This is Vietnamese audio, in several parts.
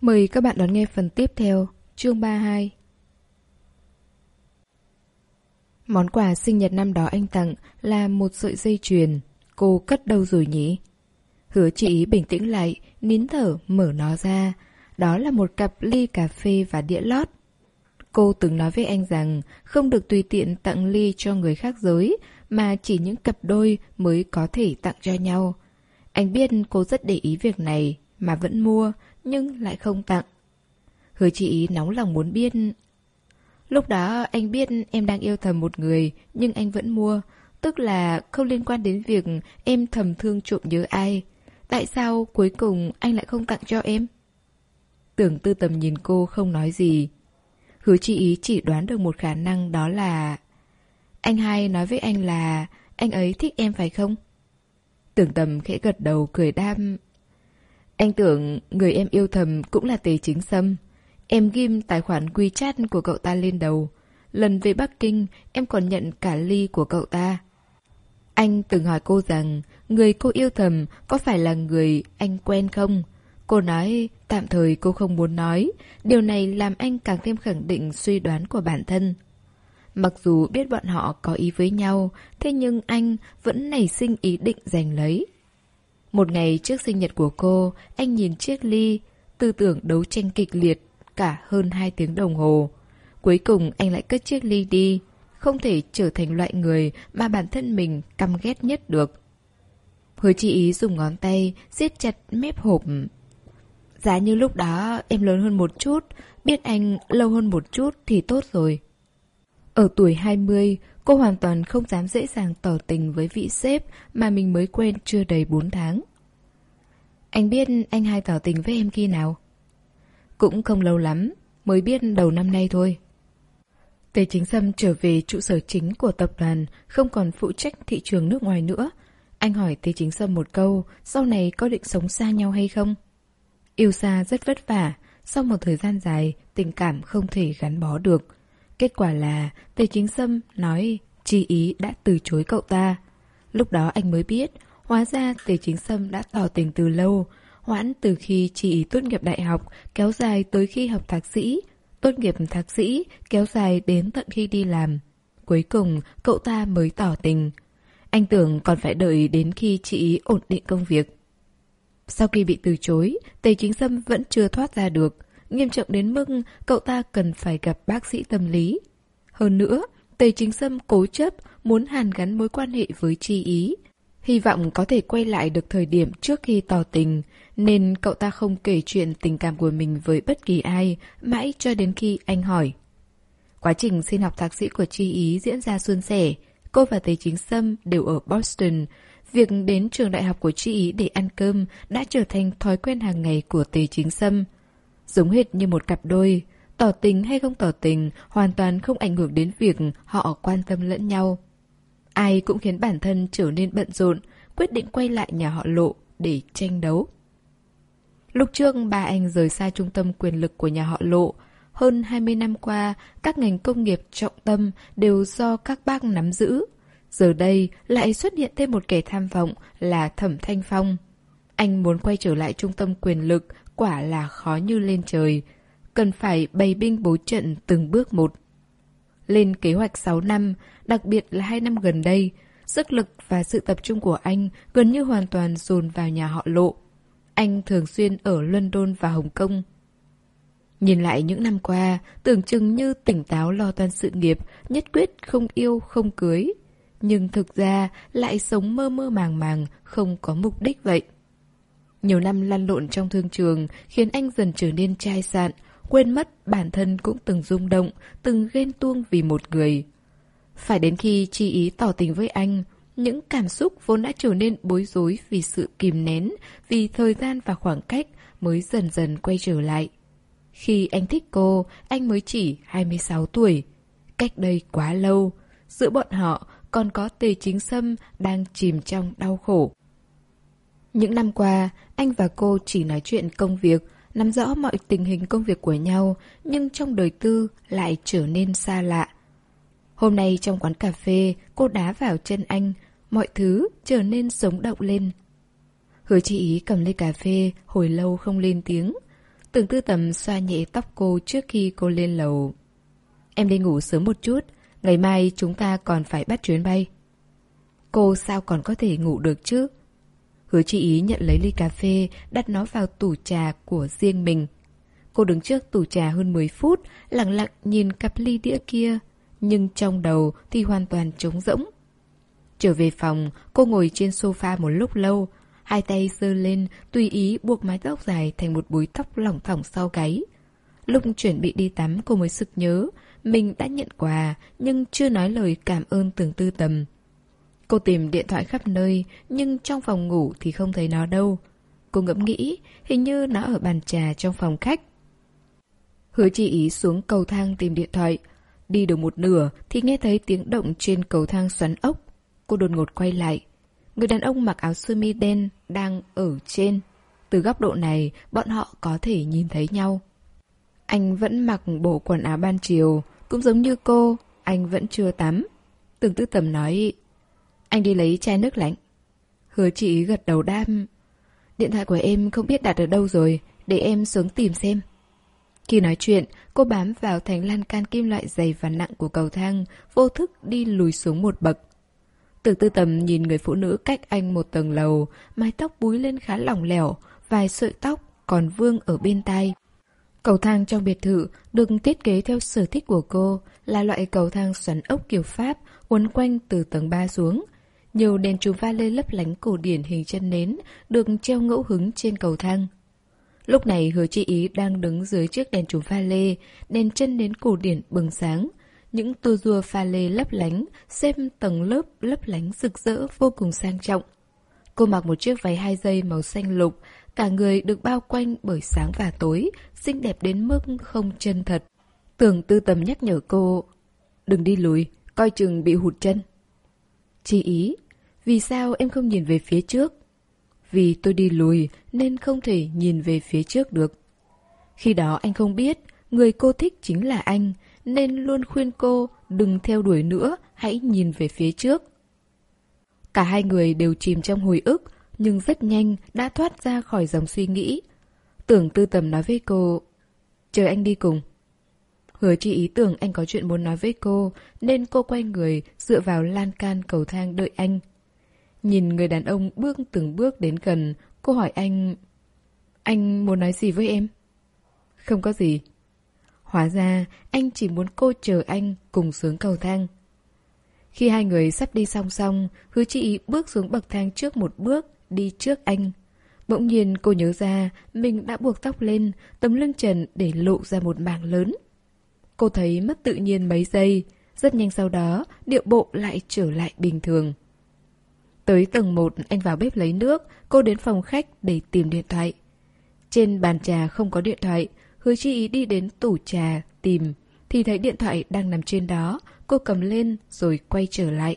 Mời các bạn đón nghe phần tiếp theo, chương 32. Món quà sinh nhật năm đó anh tặng là một sợi dây chuyền. Cô cất đâu rồi nhỉ? Hứa chị bình tĩnh lại, nín thở mở nó ra. Đó là một cặp ly cà phê và đĩa lót. Cô từng nói với anh rằng không được tùy tiện tặng ly cho người khác giới, mà chỉ những cặp đôi mới có thể tặng cho nhau. Anh biết cô rất để ý việc này, mà vẫn mua, nhưng lại không tặng. Hứa chị nóng lòng muốn biết. Lúc đó anh biết em đang yêu thầm một người, nhưng anh vẫn mua. Tức là không liên quan đến việc em thầm thương trộm nhớ ai. Tại sao cuối cùng anh lại không tặng cho em? Tưởng tư tầm nhìn cô không nói gì. Hứa chị ý chỉ đoán được một khả năng đó là... Anh hai nói với anh là anh ấy thích em phải không? Tưởng tầm khẽ gật đầu cười đam. Anh tưởng người em yêu thầm cũng là tề chính sâm. Em ghim tài khoản WeChat của cậu ta lên đầu. Lần về Bắc Kinh, em còn nhận cả ly của cậu ta. Anh từng hỏi cô rằng, người cô yêu thầm có phải là người anh quen không? Cô nói, tạm thời cô không muốn nói. Điều này làm anh càng thêm khẳng định suy đoán của bản thân. Mặc dù biết bọn họ có ý với nhau, thế nhưng anh vẫn nảy sinh ý định giành lấy. Một ngày trước sinh nhật của cô, anh nhìn chiếc ly, tư tưởng đấu tranh kịch liệt cả hơn hai tiếng đồng hồ. Cuối cùng anh lại cất chiếc ly đi, không thể trở thành loại người mà bản thân mình căm ghét nhất được. Hứa chị ý dùng ngón tay siết chặt mép hộp. Giá như lúc đó em lớn hơn một chút, biết anh lâu hơn một chút thì tốt rồi. Ở tuổi 20, cô hoàn toàn không dám dễ dàng tỏ tình với vị sếp mà mình mới quen chưa đầy 4 tháng. Anh biết anh hai tỏ tình với em khi nào? Cũng không lâu lắm, mới biết đầu năm nay thôi. Tề Chính Sâm trở về trụ sở chính của tập đoàn, không còn phụ trách thị trường nước ngoài nữa. Anh hỏi Tề Chính Sâm một câu, sau này có định sống xa nhau hay không? Yêu xa rất vất vả, sau một thời gian dài, tình cảm không thể gắn bó được. Kết quả là Tề Chính Sâm nói Chi Ý đã từ chối cậu ta. Lúc đó anh mới biết, hóa ra Tề Chính Sâm đã tỏ tình từ lâu, hoãn từ khi Chi Ý tốt nghiệp đại học, kéo dài tới khi học thạc sĩ, tốt nghiệp thạc sĩ, kéo dài đến tận khi đi làm. Cuối cùng, cậu ta mới tỏ tình. Anh tưởng còn phải đợi đến khi chị ý ổn định công việc. Sau khi bị từ chối, Tề Chính Sâm vẫn chưa thoát ra được nghiêm trọng đến mức cậu ta cần phải gặp bác sĩ tâm lý. Hơn nữa, Tề Chính Sâm cố chấp muốn hàn gắn mối quan hệ với Chi Ý. Hy vọng có thể quay lại được thời điểm trước khi tỏ tình, nên cậu ta không kể chuyện tình cảm của mình với bất kỳ ai, mãi cho đến khi anh hỏi. Quá trình xin học thạc sĩ của Chi Ý diễn ra suôn sẻ. Cô và Tề Chính Sâm đều ở Boston. Việc đến trường đại học của Chi Ý để ăn cơm đã trở thành thói quen hàng ngày của Tề Chính Sâm. Giống hệt như một cặp đôi, tỏ tình hay không tỏ tình hoàn toàn không ảnh hưởng đến việc họ quan tâm lẫn nhau. Ai cũng khiến bản thân trở nên bận rộn, quyết định quay lại nhà họ lộ để tranh đấu. Lúc trước ba anh rời xa trung tâm quyền lực của nhà họ lộ, hơn 20 năm qua, các ngành công nghiệp trọng tâm đều do các bác nắm giữ. Giờ đây lại xuất hiện thêm một kẻ tham vọng là Thẩm Thanh Phong. Anh muốn quay trở lại trung tâm quyền lực quả là khó như lên trời. Cần phải bày binh bố trận từng bước một. Lên kế hoạch 6 năm, đặc biệt là hai năm gần đây, sức lực và sự tập trung của anh gần như hoàn toàn dồn vào nhà họ lộ. Anh thường xuyên ở London và Hồng Kông. Nhìn lại những năm qua, tưởng chừng như tỉnh táo lo toan sự nghiệp, nhất quyết không yêu, không cưới. Nhưng thực ra lại sống mơ mơ màng màng, không có mục đích vậy. Nhiều năm lăn lộn trong thương trường khiến anh dần trở nên chai sạn, quên mất bản thân cũng từng rung động, từng ghen tuông vì một người. Phải đến khi chi ý tỏ tình với anh, những cảm xúc vốn đã trở nên bối rối vì sự kìm nén, vì thời gian và khoảng cách mới dần dần quay trở lại. Khi anh thích cô, anh mới chỉ 26 tuổi. Cách đây quá lâu, giữa bọn họ còn có tề chính sâm đang chìm trong đau khổ. Những năm qua, anh và cô chỉ nói chuyện công việc, nắm rõ mọi tình hình công việc của nhau, nhưng trong đời tư lại trở nên xa lạ. Hôm nay trong quán cà phê, cô đá vào chân anh, mọi thứ trở nên sống động lên. Hứa chị ý cầm ly cà phê, hồi lâu không lên tiếng. Tưởng tư tầm xoa nhẹ tóc cô trước khi cô lên lầu. Em đi ngủ sớm một chút, ngày mai chúng ta còn phải bắt chuyến bay. Cô sao còn có thể ngủ được chứ? Hứa chị ý nhận lấy ly cà phê, đặt nó vào tủ trà của riêng mình. Cô đứng trước tủ trà hơn 10 phút, lặng lặng nhìn cặp ly đĩa kia, nhưng trong đầu thì hoàn toàn trống rỗng. Trở về phòng, cô ngồi trên sofa một lúc lâu, hai tay giơ lên, tùy ý buộc mái tóc dài thành một búi tóc lỏng thỏng sau gáy. Lúc chuẩn bị đi tắm cô mới sực nhớ, mình đã nhận quà nhưng chưa nói lời cảm ơn tưởng tư tầm. Cô tìm điện thoại khắp nơi, nhưng trong phòng ngủ thì không thấy nó đâu. Cô ngẫm nghĩ, hình như nó ở bàn trà trong phòng khách. Hứa chị ý xuống cầu thang tìm điện thoại. Đi được một nửa thì nghe thấy tiếng động trên cầu thang xoắn ốc. Cô đột ngột quay lại. Người đàn ông mặc áo sơ mi đen đang ở trên. Từ góc độ này, bọn họ có thể nhìn thấy nhau. Anh vẫn mặc bộ quần áo ban chiều, cũng giống như cô, anh vẫn chưa tắm. Tưởng tư tầm nói, anh đi lấy chai nước lạnh. Hứa chị gật đầu đam. Điện thoại của em không biết đặt ở đâu rồi, để em xuống tìm xem. Khi nói chuyện, cô bám vào thành lan can kim loại dày và nặng của cầu thang, vô thức đi lùi xuống một bậc. Từ tư tầm nhìn người phụ nữ cách anh một tầng lầu, mái tóc búi lên khá lỏng lẻo, vài sợi tóc còn vương ở bên tai. Cầu thang trong biệt thự được thiết kế theo sở thích của cô, là loại cầu thang xoắn ốc kiểu Pháp, uốn quanh từ tầng 3 xuống. Nhiều đèn chùm va lê lấp lánh cổ điển hình chân nến được treo ngẫu hứng trên cầu thang. Lúc này hứa chi ý đang đứng dưới chiếc đèn chùm pha lê, đèn chân nến cổ điển bừng sáng. Những tua rua pha lê lấp lánh, xem tầng lớp lấp lánh rực rỡ vô cùng sang trọng. Cô mặc một chiếc váy hai dây màu xanh lục, cả người được bao quanh bởi sáng và tối, xinh đẹp đến mức không chân thật. Tưởng tư tầm nhắc nhở cô, đừng đi lùi, coi chừng bị hụt chân. Chi ý, vì sao em không nhìn về phía trước? Vì tôi đi lùi nên không thể nhìn về phía trước được. Khi đó anh không biết, người cô thích chính là anh, nên luôn khuyên cô đừng theo đuổi nữa, hãy nhìn về phía trước. Cả hai người đều chìm trong hồi ức, nhưng rất nhanh đã thoát ra khỏi dòng suy nghĩ. Tưởng tư tầm nói với cô, chờ anh đi cùng. Hứa chỉ ý tưởng anh có chuyện muốn nói với cô, nên cô quay người, dựa vào lan can cầu thang đợi anh. Nhìn người đàn ông bước từng bước đến gần, cô hỏi anh... Anh muốn nói gì với em? Không có gì. Hóa ra, anh chỉ muốn cô chờ anh cùng xuống cầu thang. Khi hai người sắp đi song song, hứa chị bước xuống bậc thang trước một bước, đi trước anh. Bỗng nhiên cô nhớ ra mình đã buộc tóc lên, tấm lưng trần để lộ ra một mảng lớn. Cô thấy mất tự nhiên mấy giây, rất nhanh sau đó điệu bộ lại trở lại bình thường. Tới tầng 1 anh vào bếp lấy nước, cô đến phòng khách để tìm điện thoại. Trên bàn trà không có điện thoại, hứa chi ý đi đến tủ trà tìm, thì thấy điện thoại đang nằm trên đó, cô cầm lên rồi quay trở lại.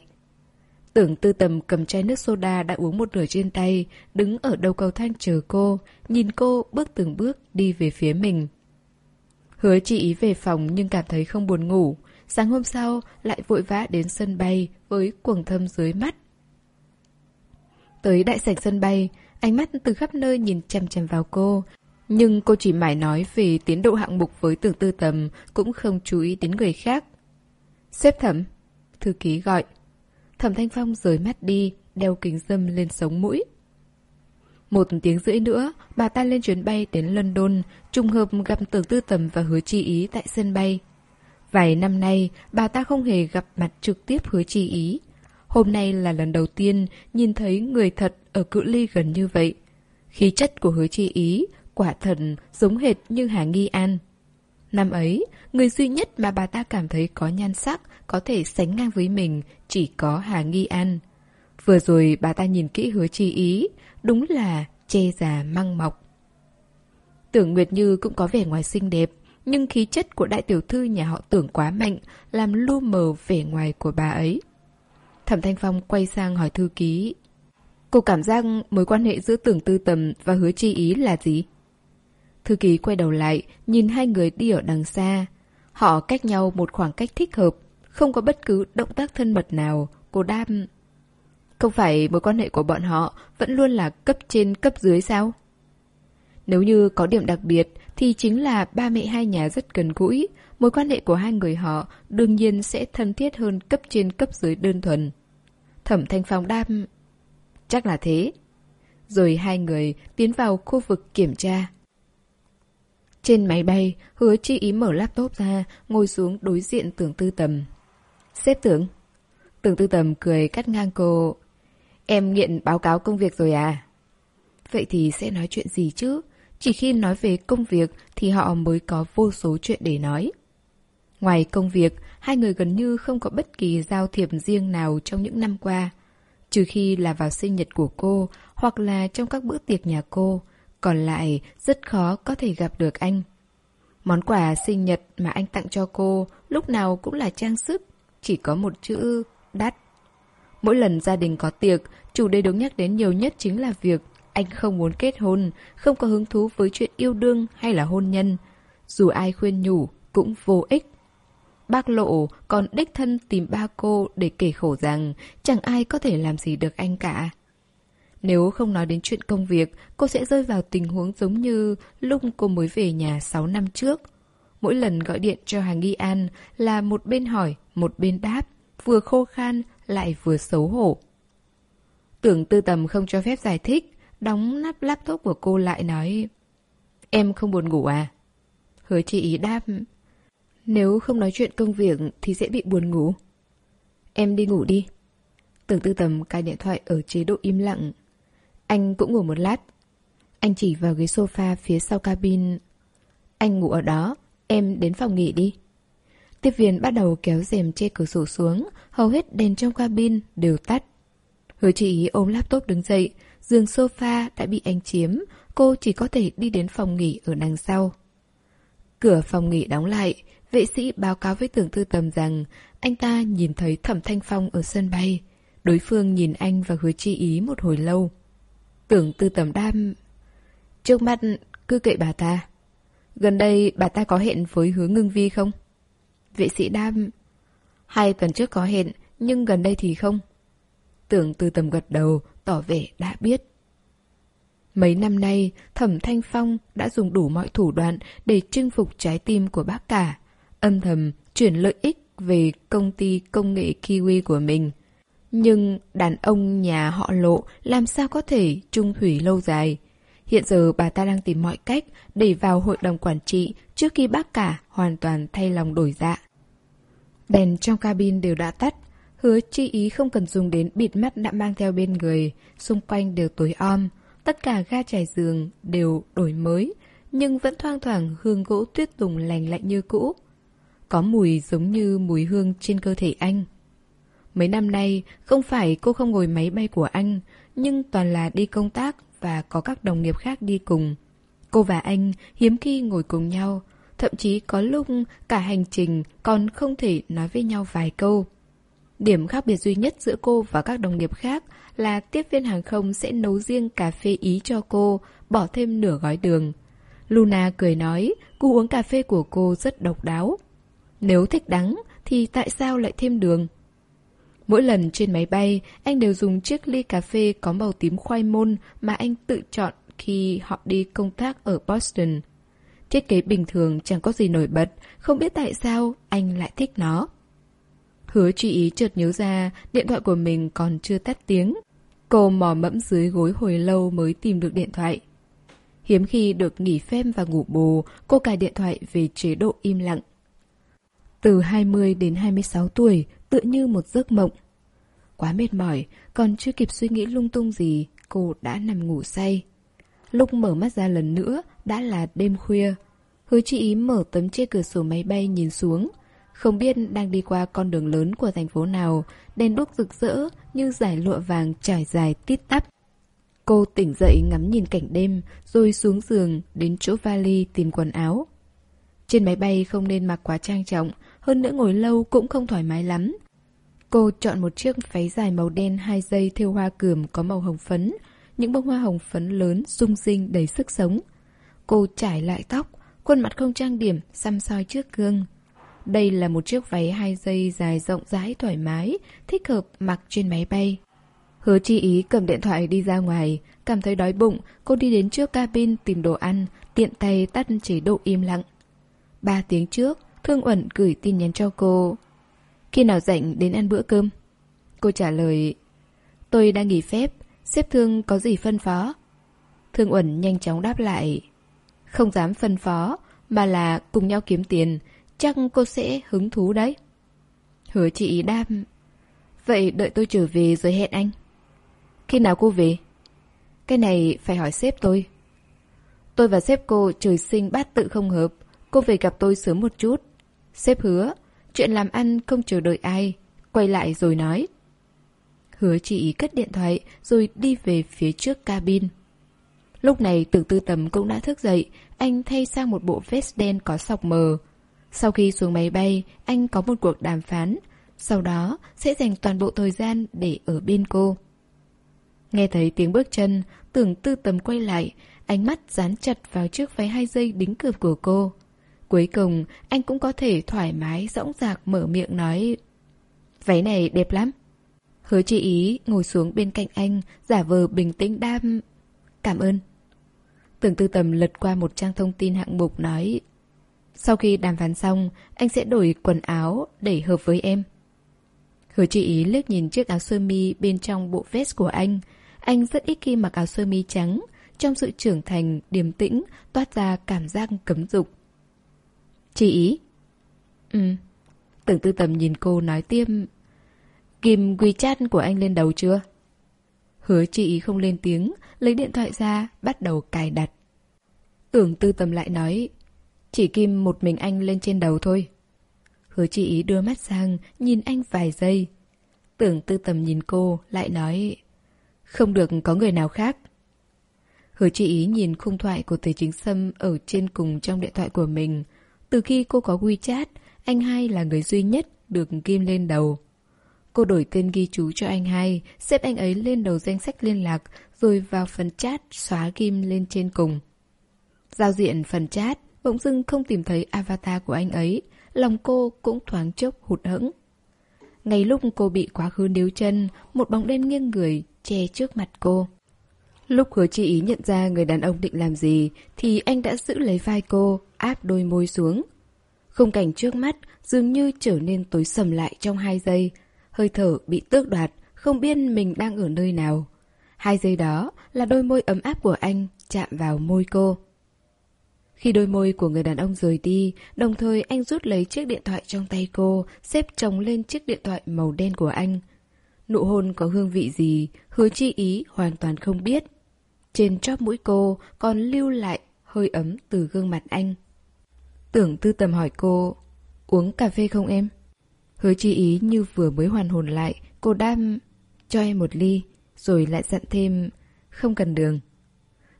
Tưởng tư tầm cầm chai nước soda đã uống một nửa trên tay, đứng ở đầu cầu thang chờ cô, nhìn cô bước từng bước đi về phía mình. Hứa chị ý về phòng nhưng cảm thấy không buồn ngủ. Sáng hôm sau lại vội vã đến sân bay với cuồng thâm dưới mắt. Tới đại sảnh sân bay, ánh mắt từ khắp nơi nhìn chằm chằm vào cô. Nhưng cô chỉ mải nói về tiến độ hạng mục với tưởng tư tầm, cũng không chú ý đến người khác. Xếp thẩm, thư ký gọi. Thẩm Thanh Phong rời mắt đi, đeo kính dâm lên sống mũi. Một tiếng rưỡi nữa, bà ta lên chuyến bay đến London, trùng hợp gặp tưởng tư tầm và hứa chi ý tại sân bay. Vài năm nay, bà ta không hề gặp mặt trực tiếp hứa chi ý. Hôm nay là lần đầu tiên nhìn thấy người thật ở cự ly gần như vậy. Khí chất của hứa chi ý, quả thần giống hệt như Hà Nghi An. Năm ấy, người duy nhất mà bà ta cảm thấy có nhan sắc, có thể sánh ngang với mình, chỉ có Hà Nghi An. Vừa rồi bà ta nhìn kỹ hứa chi ý, đúng là che già măng mọc. Tưởng Nguyệt Như cũng có vẻ ngoài xinh đẹp, nhưng khí chất của đại tiểu thư nhà họ tưởng quá mạnh, làm lu mờ vẻ ngoài của bà ấy. Thẩm Thanh Phong quay sang hỏi thư ký. Cô cảm giác mối quan hệ giữa tưởng tư tầm và hứa chi ý là gì? Thư ký quay đầu lại, nhìn hai người đi ở đằng xa. Họ cách nhau một khoảng cách thích hợp, không có bất cứ động tác thân mật nào. Cô đam... Không phải mối quan hệ của bọn họ vẫn luôn là cấp trên cấp dưới sao? Nếu như có điểm đặc biệt thì chính là ba mẹ hai nhà rất gần gũi, mối quan hệ của hai người họ đương nhiên sẽ thân thiết hơn cấp trên cấp dưới đơn thuần. Thẩm Thanh Phong đam... Chắc là thế. Rồi hai người tiến vào khu vực kiểm tra. Trên máy bay, hứa chi ý mở laptop ra, ngồi xuống đối diện tưởng tư tầm. Xếp tưởng. Tưởng tư tầm cười cắt ngang cô. Em nghiện báo cáo công việc rồi à? Vậy thì sẽ nói chuyện gì chứ? Chỉ khi nói về công việc thì họ mới có vô số chuyện để nói. Ngoài công việc, hai người gần như không có bất kỳ giao thiệp riêng nào trong những năm qua. Trừ khi là vào sinh nhật của cô hoặc là trong các bữa tiệc nhà cô, còn lại rất khó có thể gặp được anh. Món quà sinh nhật mà anh tặng cho cô lúc nào cũng là trang sức, chỉ có một chữ đắt. Mỗi lần gia đình có tiệc, chủ đề được nhắc đến nhiều nhất chính là việc anh không muốn kết hôn, không có hứng thú với chuyện yêu đương hay là hôn nhân. Dù ai khuyên nhủ, cũng vô ích. Bác Lộ còn đích thân tìm ba cô để kể khổ rằng chẳng ai có thể làm gì được anh cả. Nếu không nói đến chuyện công việc, cô sẽ rơi vào tình huống giống như lúc cô mới về nhà 6 năm trước. Mỗi lần gọi điện cho Hà nghi an là một bên hỏi, một bên đáp, vừa khô khan lại vừa xấu hổ. Tưởng tư tầm không cho phép giải thích, đóng nắp laptop của cô lại nói Em không buồn ngủ à? Hứa chị ý đáp nếu không nói chuyện công việc thì sẽ bị buồn ngủ. Em đi ngủ đi. Tưởng tư tầm cài điện thoại ở chế độ im lặng. Anh cũng ngủ một lát. Anh chỉ vào ghế sofa phía sau cabin. Anh ngủ ở đó, em đến phòng nghỉ đi. Tiếp viên bắt đầu kéo rèm che cửa sổ xuống, hầu hết đèn trong cabin đều tắt. Hứa chị ý ôm laptop đứng dậy, giường sofa đã bị anh chiếm, cô chỉ có thể đi đến phòng nghỉ ở đằng sau. Cửa phòng nghỉ đóng lại, vệ sĩ báo cáo với tưởng tư tầm rằng anh ta nhìn thấy thẩm thanh phong ở sân bay. Đối phương nhìn anh và hứa chi ý một hồi lâu. Tưởng tư tầm đam... Trước mắt cứ kệ bà ta. Gần đây bà ta có hẹn với hứa ngưng vi không? Vệ sĩ đam... Hai tuần trước có hẹn, nhưng gần đây thì không. Tưởng tư tầm gật đầu, tỏ vẻ đã biết. Mấy năm nay, Thẩm Thanh Phong đã dùng đủ mọi thủ đoạn để chinh phục trái tim của bác cả, âm thầm chuyển lợi ích về công ty công nghệ Kiwi của mình. Nhưng đàn ông nhà họ lộ làm sao có thể trung thủy lâu dài? Hiện giờ bà ta đang tìm mọi cách để vào hội đồng quản trị trước khi bác cả hoàn toàn thay lòng đổi dạ. Đèn trong cabin đều đã tắt, hứa chi ý không cần dùng đến bịt mắt đã mang theo bên người, xung quanh đều tối om, tất cả ga trải giường đều đổi mới, nhưng vẫn thoang thoảng hương gỗ tuyết tùng lành lạnh như cũ. Có mùi giống như mùi hương trên cơ thể anh. Mấy năm nay, không phải cô không ngồi máy bay của anh, nhưng toàn là đi công tác và có các đồng nghiệp khác đi cùng. Cô và anh hiếm khi ngồi cùng nhau, thậm chí có lúc cả hành trình còn không thể nói với nhau vài câu. Điểm khác biệt duy nhất giữa cô và các đồng nghiệp khác là tiếp viên hàng không sẽ nấu riêng cà phê ý cho cô, bỏ thêm nửa gói đường. Luna cười nói, cô uống cà phê của cô rất độc đáo. Nếu thích đắng, thì tại sao lại thêm đường? Mỗi lần trên máy bay, anh đều dùng chiếc ly cà phê có màu tím khoai môn mà anh tự chọn khi họ đi công tác ở Boston. Thiết kế bình thường chẳng có gì nổi bật, không biết tại sao anh lại thích nó. Hứa chú ý chợt nhớ ra điện thoại của mình còn chưa tắt tiếng. Cô mò mẫm dưới gối hồi lâu mới tìm được điện thoại. Hiếm khi được nghỉ phép và ngủ bù, cô cài điện thoại về chế độ im lặng. Từ 20 đến 26 tuổi, tựa như một giấc mộng. Quá mệt mỏi, còn chưa kịp suy nghĩ lung tung gì, cô đã nằm ngủ say. Lúc mở mắt ra lần nữa, đã là đêm khuya. Hứa chị ý mở tấm che cửa sổ máy bay nhìn xuống. Không biết đang đi qua con đường lớn của thành phố nào, đèn đuốc rực rỡ như giải lụa vàng trải dài tít tắp. Cô tỉnh dậy ngắm nhìn cảnh đêm, rồi xuống giường đến chỗ vali tìm quần áo. Trên máy bay không nên mặc quá trang trọng, hơn nữa ngồi lâu cũng không thoải mái lắm. Cô chọn một chiếc váy dài màu đen hai dây thêu hoa cườm có màu hồng phấn, những bông hoa hồng phấn lớn, sung sinh đầy sức sống. Cô trải lại tóc, khuôn mặt không trang điểm, xăm soi trước gương. Đây là một chiếc váy hai dây dài rộng rãi thoải mái, thích hợp mặc trên máy bay. Hứa chi ý cầm điện thoại đi ra ngoài, cảm thấy đói bụng, cô đi đến trước cabin tìm đồ ăn, tiện tay tắt chế độ im lặng. Ba tiếng trước, Thương Uẩn gửi tin nhắn cho cô. Khi nào rảnh đến ăn bữa cơm? Cô trả lời, tôi đang nghỉ phép, xếp Thương có gì phân phó? Thương Uẩn nhanh chóng đáp lại, không dám phân phó, mà là cùng nhau kiếm tiền, chắc cô sẽ hứng thú đấy. Hứa chị đáp, vậy đợi tôi trở về rồi hẹn anh. Khi nào cô về? Cái này phải hỏi sếp tôi. Tôi và sếp cô trời sinh bát tự không hợp. Cô về gặp tôi sớm một chút. Sếp hứa, chuyện làm ăn không chờ đợi ai. Quay lại rồi nói. Hứa chị cất điện thoại rồi đi về phía trước cabin. Lúc này tưởng tư tầm cũng đã thức dậy, anh thay sang một bộ vest đen có sọc mờ. Sau khi xuống máy bay, anh có một cuộc đàm phán. Sau đó sẽ dành toàn bộ thời gian để ở bên cô. Nghe thấy tiếng bước chân, tưởng tư tầm quay lại, ánh mắt dán chặt vào chiếc váy hai dây đính cược của cô. Cuối cùng, anh cũng có thể thoải mái, rỗng rạc mở miệng nói Váy này đẹp lắm. Hứa chị ý ngồi xuống bên cạnh anh, giả vờ bình tĩnh đam Cảm ơn. Tưởng tư tầm lật qua một trang thông tin hạng mục nói Sau khi đàm phán xong, anh sẽ đổi quần áo để hợp với em. Hứa chị ý liếc nhìn chiếc áo sơ mi bên trong bộ vest của anh, anh rất ít khi mặc áo sơ mi trắng, trong sự trưởng thành, điềm tĩnh, toát ra cảm giác cấm dục. Chị ý? Ừ. Tưởng tư tầm nhìn cô nói tiêm. Kìm WeChat của anh lên đầu chưa? Hứa chị ý không lên tiếng, lấy điện thoại ra, bắt đầu cài đặt. Tưởng tư tầm lại nói, chỉ kim một mình anh lên trên đầu thôi. Hứa chị ý đưa mắt sang, nhìn anh vài giây. Tưởng tư tầm nhìn cô, lại nói, không được có người nào khác. Hứa chị ý nhìn khung thoại của Tề Chính Sâm ở trên cùng trong điện thoại của mình. Từ khi cô có WeChat, anh hai là người duy nhất được kim lên đầu. Cô đổi tên ghi chú cho anh hai, xếp anh ấy lên đầu danh sách liên lạc, rồi vào phần chat xóa kim lên trên cùng. Giao diện phần chat, bỗng dưng không tìm thấy avatar của anh ấy, lòng cô cũng thoáng chốc hụt hẫng. Ngay lúc cô bị quá khứ níu chân, một bóng đen nghiêng người che trước mặt cô. Lúc hứa chi ý nhận ra người đàn ông định làm gì thì anh đã giữ lấy vai cô, áp đôi môi xuống. Khung cảnh trước mắt dường như trở nên tối sầm lại trong hai giây. Hơi thở bị tước đoạt, không biết mình đang ở nơi nào. Hai giây đó là đôi môi ấm áp của anh chạm vào môi cô. Khi đôi môi của người đàn ông rời đi, đồng thời anh rút lấy chiếc điện thoại trong tay cô, xếp chồng lên chiếc điện thoại màu đen của anh. Nụ hôn có hương vị gì, hứa chi ý hoàn toàn không biết. Trên chóp mũi cô còn lưu lại hơi ấm từ gương mặt anh. Tưởng tư tầm hỏi cô, uống cà phê không em? Hứa chi ý như vừa mới hoàn hồn lại, cô đam cho em một ly, rồi lại dặn thêm, không cần đường.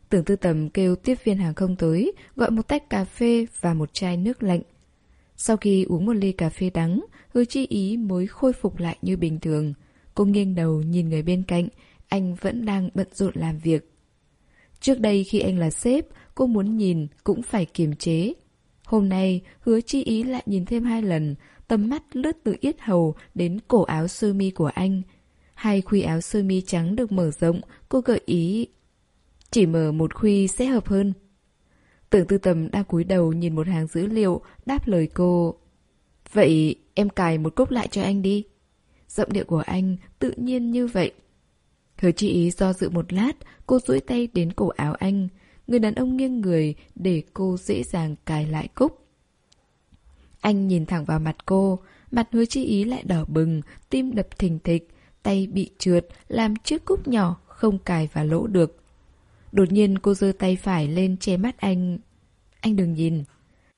Tưởng tư tầm kêu tiếp viên hàng không tới, gọi một tách cà phê và một chai nước lạnh. Sau khi uống một ly cà phê đắng, hứa chi ý mới khôi phục lại như bình thường. Cô nghiêng đầu nhìn người bên cạnh, anh vẫn đang bận rộn làm việc. Trước đây khi anh là sếp, cô muốn nhìn cũng phải kiềm chế. Hôm nay, hứa chi ý lại nhìn thêm hai lần, tầm mắt lướt từ yết hầu đến cổ áo sơ mi của anh. Hai khuy áo sơ mi trắng được mở rộng, cô gợi ý chỉ mở một khuy sẽ hợp hơn. Tưởng tư tầm đang cúi đầu nhìn một hàng dữ liệu, đáp lời cô. Vậy em cài một cúc lại cho anh đi. Giọng điệu của anh tự nhiên như vậy. Hứa chị ý do dự một lát, cô duỗi tay đến cổ áo anh. Người đàn ông nghiêng người để cô dễ dàng cài lại cúc. Anh nhìn thẳng vào mặt cô, mặt hứa chi ý lại đỏ bừng, tim đập thình thịch, tay bị trượt, làm chiếc cúc nhỏ không cài vào lỗ được. Đột nhiên cô giơ tay phải lên che mắt anh. Anh đừng nhìn.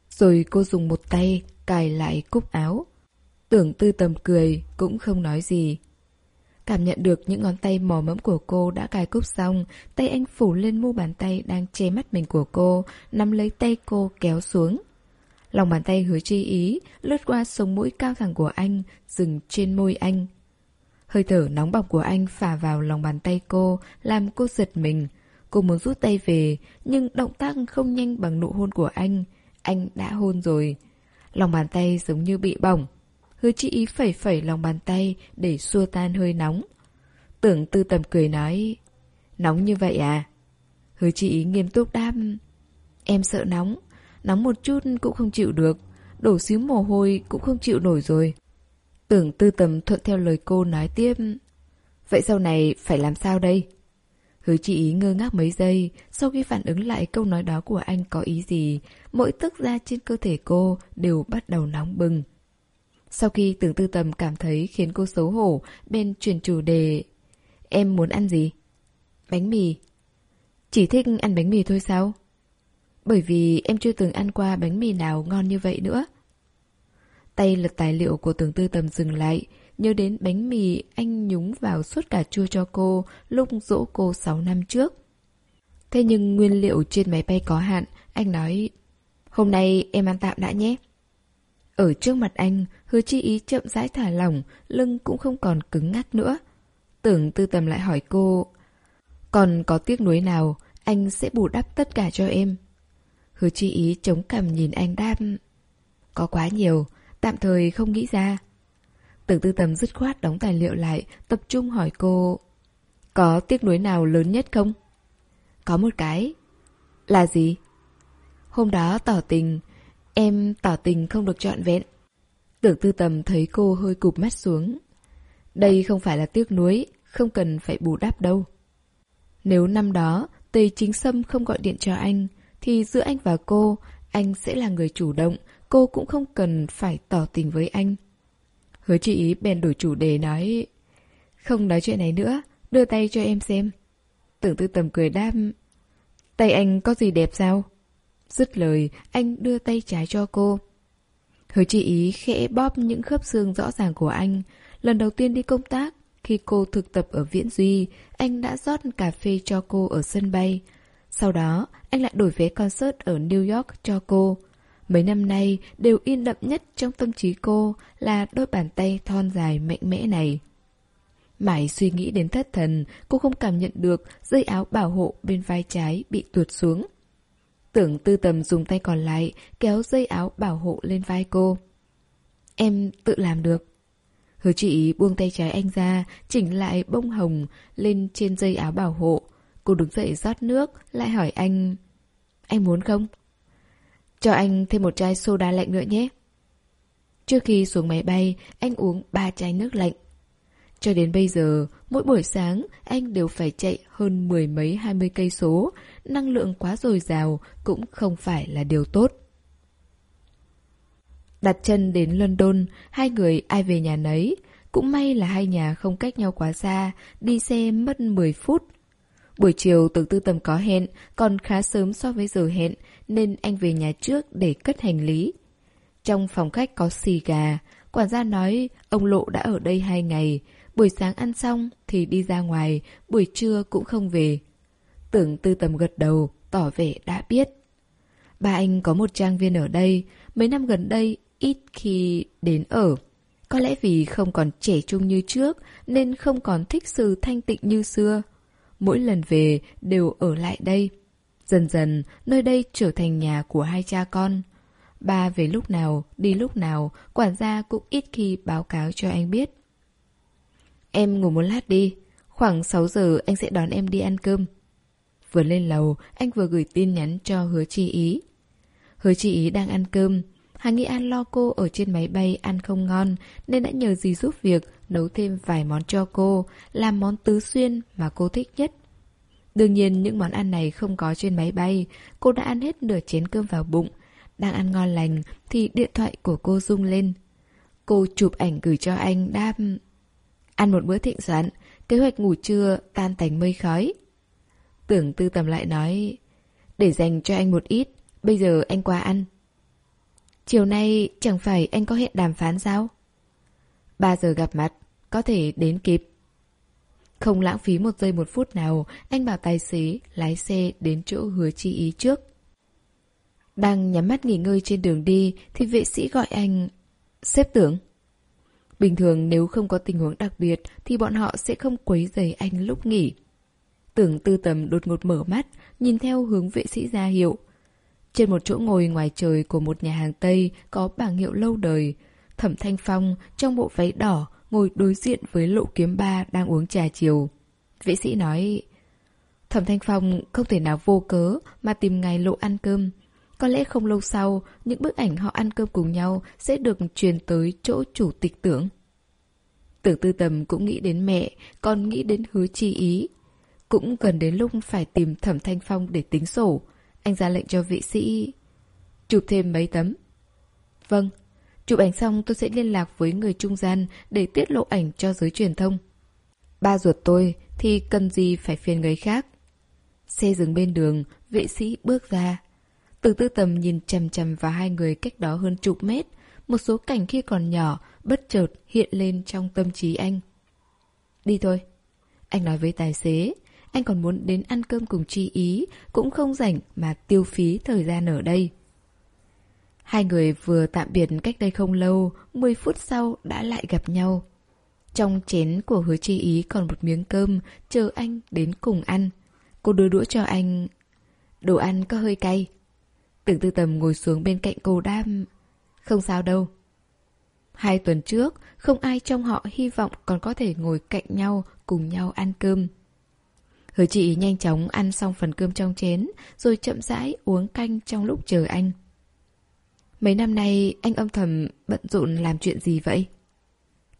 Rồi cô dùng một tay cài lại cúc áo. Tưởng tư tầm cười, cũng không nói gì. Cảm nhận được những ngón tay mò mẫm của cô đã cài cúc xong, tay anh phủ lên mu bàn tay đang che mắt mình của cô, nắm lấy tay cô kéo xuống. Lòng bàn tay hứa chi ý, lướt qua sống mũi cao thẳng của anh, dừng trên môi anh. Hơi thở nóng bỏng của anh phả vào lòng bàn tay cô, làm cô giật mình. Cô muốn rút tay về, nhưng động tác không nhanh bằng nụ hôn của anh. Anh đã hôn rồi. Lòng bàn tay giống như bị bỏng. Hứa chi ý phẩy phẩy lòng bàn tay để xua tan hơi nóng. Tưởng tư tầm cười nói. Nóng như vậy à? Hứa chị nghiêm túc đáp. Em sợ nóng. Nóng một chút cũng không chịu được. Đổ xíu mồ hôi cũng không chịu nổi rồi. Tưởng tư tầm thuận theo lời cô nói tiếp. Vậy sau này phải làm sao đây? Hứa chị ý ngơ ngác mấy giây, sau khi phản ứng lại câu nói đó của anh có ý gì, mỗi tức ra trên cơ thể cô đều bắt đầu nóng bừng. Sau khi tưởng tư tầm cảm thấy khiến cô xấu hổ, bên chuyển chủ đề Em muốn ăn gì? Bánh mì. Chỉ thích ăn bánh mì thôi sao? Bởi vì em chưa từng ăn qua bánh mì nào ngon như vậy nữa. Tay lật tài liệu của tưởng tư tầm dừng lại, nhớ đến bánh mì anh nhúng vào suốt cà chua cho cô lúc dỗ cô 6 năm trước. Thế nhưng nguyên liệu trên máy bay có hạn, anh nói Hôm nay em ăn tạm đã nhé. Ở trước mặt anh, hứa chi ý chậm rãi thả lỏng, lưng cũng không còn cứng ngắc nữa. Tưởng tư tầm lại hỏi cô Còn có tiếc nuối nào, anh sẽ bù đắp tất cả cho em. Hứa chi ý chống cằm nhìn anh đáp Có quá nhiều, tạm thời không nghĩ ra. Tưởng tư tầm dứt khoát đóng tài liệu lại, tập trung hỏi cô Có tiếc nuối nào lớn nhất không? Có một cái. Là gì? Hôm đó tỏ tình, em tỏ tình không được trọn vẹn. Tưởng tư tầm thấy cô hơi cụp mắt xuống. Đây không phải là tiếc nuối, không cần phải bù đắp đâu. Nếu năm đó Tề Chính Sâm không gọi điện cho anh, thì giữa anh và cô, anh sẽ là người chủ động, cô cũng không cần phải tỏ tình với anh. Hứa chị ý bèn đổi chủ đề nói Không nói chuyện này nữa Đưa tay cho em xem Tưởng tư tầm cười đáp Tay anh có gì đẹp sao Dứt lời anh đưa tay trái cho cô Hứa chị ý khẽ bóp những khớp xương rõ ràng của anh Lần đầu tiên đi công tác Khi cô thực tập ở Viễn Duy Anh đã rót cà phê cho cô ở sân bay Sau đó anh lại đổi vé concert ở New York cho cô Mấy năm nay đều in đậm nhất trong tâm trí cô là đôi bàn tay thon dài mạnh mẽ này. Mãi suy nghĩ đến thất thần, cô không cảm nhận được dây áo bảo hộ bên vai trái bị tuột xuống. Tưởng tư tầm dùng tay còn lại kéo dây áo bảo hộ lên vai cô. Em tự làm được. Hứa chị buông tay trái anh ra, chỉnh lại bông hồng lên trên dây áo bảo hộ. Cô đứng dậy rót nước, lại hỏi anh... Anh muốn không? Cho anh thêm một chai soda lạnh nữa nhé. Trước khi xuống máy bay, anh uống ba chai nước lạnh. Cho đến bây giờ, mỗi buổi sáng anh đều phải chạy hơn mười mấy hai mươi cây số, năng lượng quá dồi dào cũng không phải là điều tốt. Đặt chân đến London, hai người ai về nhà nấy. Cũng may là hai nhà không cách nhau quá xa, đi xe mất 10 phút. Buổi chiều tưởng tư tầm có hẹn, còn khá sớm so với giờ hẹn, nên anh về nhà trước để cất hành lý. Trong phòng khách có xì gà, quản gia nói ông Lộ đã ở đây hai ngày, buổi sáng ăn xong thì đi ra ngoài, buổi trưa cũng không về. Tưởng tư tầm gật đầu, tỏ vẻ đã biết. Ba anh có một trang viên ở đây, mấy năm gần đây ít khi đến ở. Có lẽ vì không còn trẻ trung như trước nên không còn thích sự thanh tịnh như xưa. Mỗi lần về đều ở lại đây. Dần dần, nơi đây trở thành nhà của hai cha con. Ba về lúc nào, đi lúc nào, quản gia cũng ít khi báo cáo cho anh biết. Em ngủ một lát đi, khoảng 6 giờ anh sẽ đón em đi ăn cơm. Vừa lên lầu, anh vừa gửi tin nhắn cho hứa chi ý. Hứa chi ý đang ăn cơm. Hà Nghị An lo cô ở trên máy bay ăn không ngon nên đã nhờ dì giúp việc nấu thêm vài món cho cô, làm món tứ xuyên mà cô thích nhất. Đương nhiên những món ăn này không có trên máy bay, cô đã ăn hết nửa chén cơm vào bụng. Đang ăn ngon lành thì điện thoại của cô rung lên. Cô chụp ảnh gửi cho anh đáp Ăn một bữa thịnh soạn, kế hoạch ngủ trưa tan thành mây khói. Tưởng tư tầm lại nói Để dành cho anh một ít, bây giờ anh qua ăn. Chiều nay chẳng phải anh có hẹn đàm phán sao? Ba giờ gặp mặt, có thể đến kịp. Không lãng phí một giây một phút nào, anh bảo tài xế lái xe đến chỗ hứa chi ý trước. Đang nhắm mắt nghỉ ngơi trên đường đi thì vệ sĩ gọi anh... Xếp tưởng. Bình thường nếu không có tình huống đặc biệt thì bọn họ sẽ không quấy rầy anh lúc nghỉ. Tưởng tư tầm đột ngột mở mắt, nhìn theo hướng vệ sĩ ra hiệu. Trên một chỗ ngồi ngoài trời của một nhà hàng Tây có bảng hiệu lâu đời, Thẩm Thanh Phong trong bộ váy đỏ ngồi đối diện với lộ kiếm ba đang uống trà chiều. Vệ sĩ nói, Thẩm Thanh Phong không thể nào vô cớ mà tìm ngày lộ ăn cơm. Có lẽ không lâu sau, những bức ảnh họ ăn cơm cùng nhau sẽ được truyền tới chỗ chủ tịch tưởng. Tưởng tư tầm cũng nghĩ đến mẹ, còn nghĩ đến hứa chi ý. Cũng gần đến lúc phải tìm Thẩm Thanh Phong để tính sổ. Anh ra lệnh cho vệ sĩ chụp thêm mấy tấm. Vâng, chụp ảnh xong tôi sẽ liên lạc với người trung gian để tiết lộ ảnh cho giới truyền thông. Ba ruột tôi thì cần gì phải phiền người khác. Xe dừng bên đường, vệ sĩ bước ra. Từ tư tầm nhìn chầm chầm vào hai người cách đó hơn chục mét. Một số cảnh khi còn nhỏ, bất chợt hiện lên trong tâm trí anh. Đi thôi. Anh nói với tài xế. Anh còn muốn đến ăn cơm cùng chi ý, cũng không rảnh mà tiêu phí thời gian ở đây. Hai người vừa tạm biệt cách đây không lâu, 10 phút sau đã lại gặp nhau. Trong chén của hứa chi ý còn một miếng cơm, chờ anh đến cùng ăn. Cô đưa đũa cho anh. Đồ ăn có hơi cay. Tưởng tư tầm ngồi xuống bên cạnh cô đam. Không sao đâu. Hai tuần trước, không ai trong họ hy vọng còn có thể ngồi cạnh nhau, cùng nhau ăn cơm. Hứa chị nhanh chóng ăn xong phần cơm trong chén, rồi chậm rãi uống canh trong lúc chờ anh. Mấy năm nay anh âm thầm bận rộn làm chuyện gì vậy?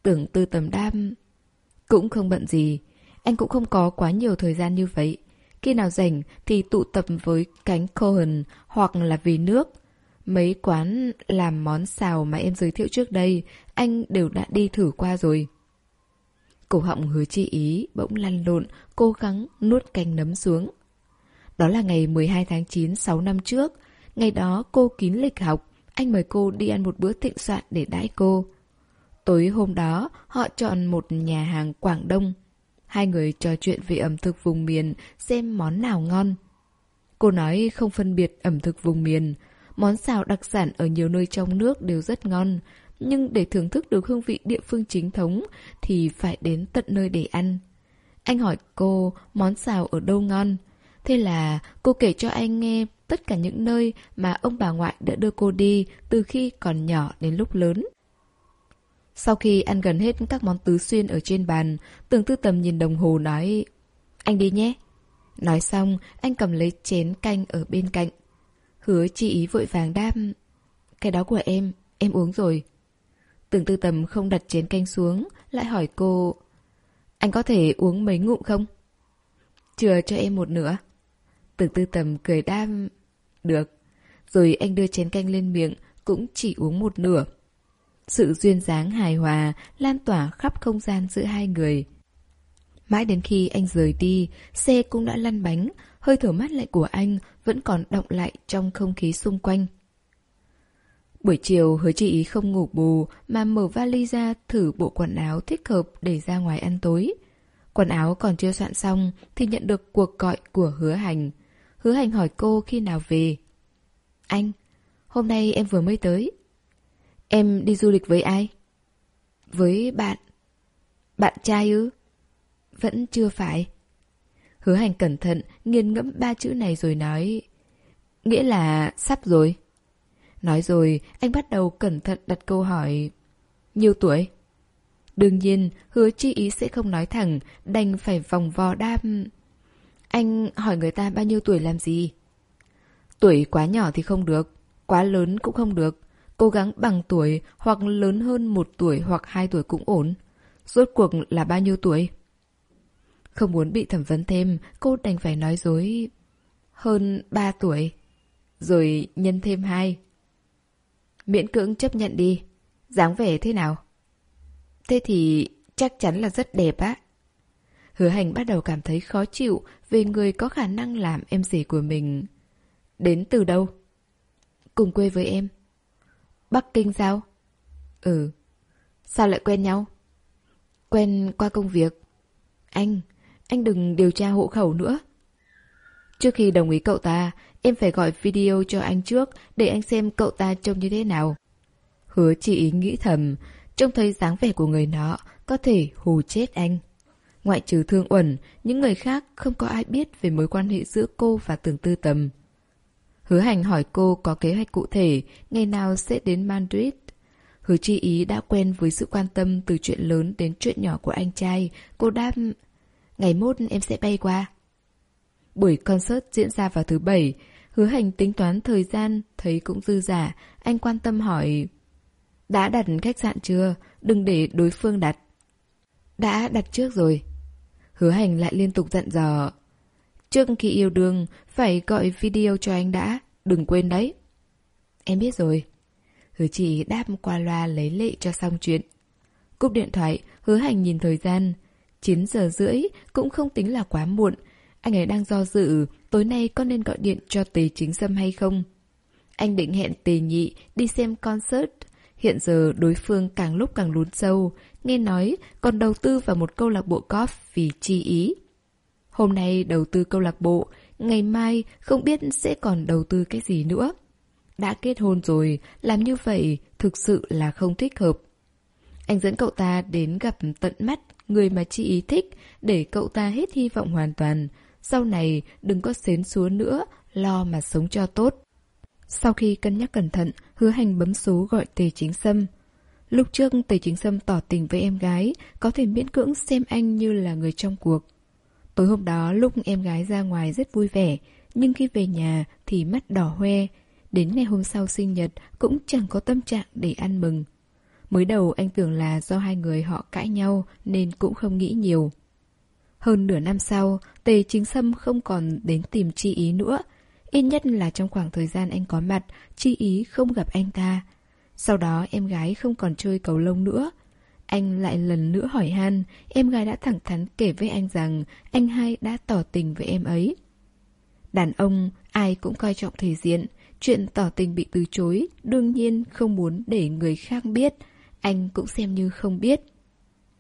Tưởng tư tầm đam... Cũng không bận gì. Anh cũng không có quá nhiều thời gian như vậy. Khi nào rảnh thì tụ tập với cánh Cohen hoặc là vì nước. Mấy quán làm món xào mà em giới thiệu trước đây, anh đều đã đi thử qua rồi. Cổ họng hứa chi ý, bỗng lăn lộn, cố gắng nuốt canh nấm xuống. Đó là ngày 12 tháng 9 6 năm trước. Ngày đó cô kín lịch học, anh mời cô đi ăn một bữa thịnh soạn để đãi cô. Tối hôm đó, họ chọn một nhà hàng Quảng Đông. Hai người trò chuyện về ẩm thực vùng miền, xem món nào ngon. Cô nói không phân biệt ẩm thực vùng miền. Món xào đặc sản ở nhiều nơi trong nước đều rất ngon, nhưng để thưởng thức được hương vị địa phương chính thống thì phải đến tận nơi để ăn. Anh hỏi cô món xào ở đâu ngon. Thế là cô kể cho anh nghe tất cả những nơi mà ông bà ngoại đã đưa cô đi từ khi còn nhỏ đến lúc lớn. Sau khi ăn gần hết các món tứ xuyên ở trên bàn, tưởng tư tầm nhìn đồng hồ nói Anh đi nhé. Nói xong, anh cầm lấy chén canh ở bên cạnh. Hứa chi ý vội vàng đam Cái đó của em, em uống rồi. Tưởng tư tầm không đặt chén canh xuống, lại hỏi cô Anh có thể uống mấy ngụm không? Chừa cho em một nửa. Tưởng tư tầm cười đam Được. Rồi anh đưa chén canh lên miệng, cũng chỉ uống một nửa. Sự duyên dáng hài hòa lan tỏa khắp không gian giữa hai người. Mãi đến khi anh rời đi, xe cũng đã lăn bánh, hơi thở mát lạnh của anh vẫn còn động lại trong không khí xung quanh. Buổi chiều hứa chị ý không ngủ bù mà mở vali ra thử bộ quần áo thích hợp để ra ngoài ăn tối. Quần áo còn chưa soạn xong thì nhận được cuộc gọi của hứa hành. Hứa hành hỏi cô khi nào về. Anh, hôm nay em vừa mới tới. Em đi du lịch với ai? Với bạn. Bạn trai ư? Vẫn chưa phải. Hứa hành cẩn thận, nghiền ngẫm ba chữ này rồi nói. Nghĩa là sắp rồi. Nói rồi, anh bắt đầu cẩn thận đặt câu hỏi. Nhiêu tuổi? Đương nhiên, hứa chi ý sẽ không nói thẳng, đành phải vòng vo đam. Anh hỏi người ta bao nhiêu tuổi làm gì? Tuổi quá nhỏ thì không được, quá lớn cũng không được. Cố gắng bằng tuổi hoặc lớn hơn một tuổi hoặc hai tuổi cũng ổn. Rốt cuộc là bao nhiêu tuổi? Không muốn bị thẩm vấn thêm, cô đành phải nói dối. Hơn ba tuổi. Rồi nhân thêm hai. Miễn cưỡng chấp nhận đi. dáng vẻ thế nào? Thế thì chắc chắn là rất đẹp á. Hứa hành bắt đầu cảm thấy khó chịu về người có khả năng làm em rể của mình. Đến từ đâu? Cùng quê với em. Bắc Kinh sao? Ừ. Sao lại quen nhau? Quen qua công việc. Anh, anh đừng điều tra hộ khẩu nữa. Trước khi đồng ý cậu ta, em phải gọi video cho anh trước để anh xem cậu ta trông như thế nào. Hứa chỉ ý nghĩ thầm, trông thấy dáng vẻ của người nọ có thể hù chết anh. Ngoại trừ Thương Uẩn, những người khác không có ai biết về mối quan hệ giữa cô và Tưởng Tư Tầm. Hứa hành hỏi cô có kế hoạch cụ thể, ngày nào sẽ đến Madrid. Hứa chi ý đã quen với sự quan tâm từ chuyện lớn đến chuyện nhỏ của anh trai. Cô đáp, ngày mốt em sẽ bay qua. Buổi concert diễn ra vào thứ bảy. Hứa hành tính toán thời gian, thấy cũng dư giả. Anh quan tâm hỏi, đã đặt khách sạn chưa? Đừng để đối phương đặt. Đã đặt trước rồi. Hứa hành lại liên tục dặn dò. Trước khi yêu đương, phải gọi video cho anh đã, đừng quên đấy. Em biết rồi. Hứa chỉ đáp qua loa lấy lệ cho xong chuyện. Cúp điện thoại, hứa hành nhìn thời gian. 9 giờ rưỡi cũng không tính là quá muộn. Anh ấy đang do dự, tối nay có nên gọi điện cho Tề Chính Sâm hay không? Anh định hẹn Tề Nhị đi xem concert. Hiện giờ đối phương càng lúc càng lún sâu, nghe nói còn đầu tư vào một câu lạc bộ golf vì chi ý. Hôm nay đầu tư câu lạc bộ, ngày mai không biết sẽ còn đầu tư cái gì nữa. Đã kết hôn rồi, làm như vậy thực sự là không thích hợp. Anh dẫn cậu ta đến gặp tận mắt người mà chị ý thích để cậu ta hết hy vọng hoàn toàn. Sau này đừng có xến xúa nữa, lo mà sống cho tốt. Sau khi cân nhắc cẩn thận, hứa hành bấm số gọi Tề Chính Sâm. Lúc trước Tề Chính Sâm tỏ tình với em gái, có thể miễn cưỡng xem anh như là người trong cuộc. Tối hôm đó lúc em gái ra ngoài rất vui vẻ, nhưng khi về nhà thì mắt đỏ hoe. Đến ngày hôm sau sinh nhật cũng chẳng có tâm trạng để ăn mừng. Mới đầu anh tưởng là do hai người họ cãi nhau nên cũng không nghĩ nhiều. Hơn nửa năm sau, Tề Chính Sâm không còn đến tìm Chi Ý nữa. Ít nhất là trong khoảng thời gian anh có mặt, Chi Ý không gặp anh ta. Sau đó em gái không còn chơi cầu lông nữa, anh lại lần nữa hỏi han, em gái đã thẳng thắn kể với anh rằng anh hai đã tỏ tình với em ấy. Đàn ông, ai cũng coi trọng thể diện, chuyện tỏ tình bị từ chối, đương nhiên không muốn để người khác biết, anh cũng xem như không biết.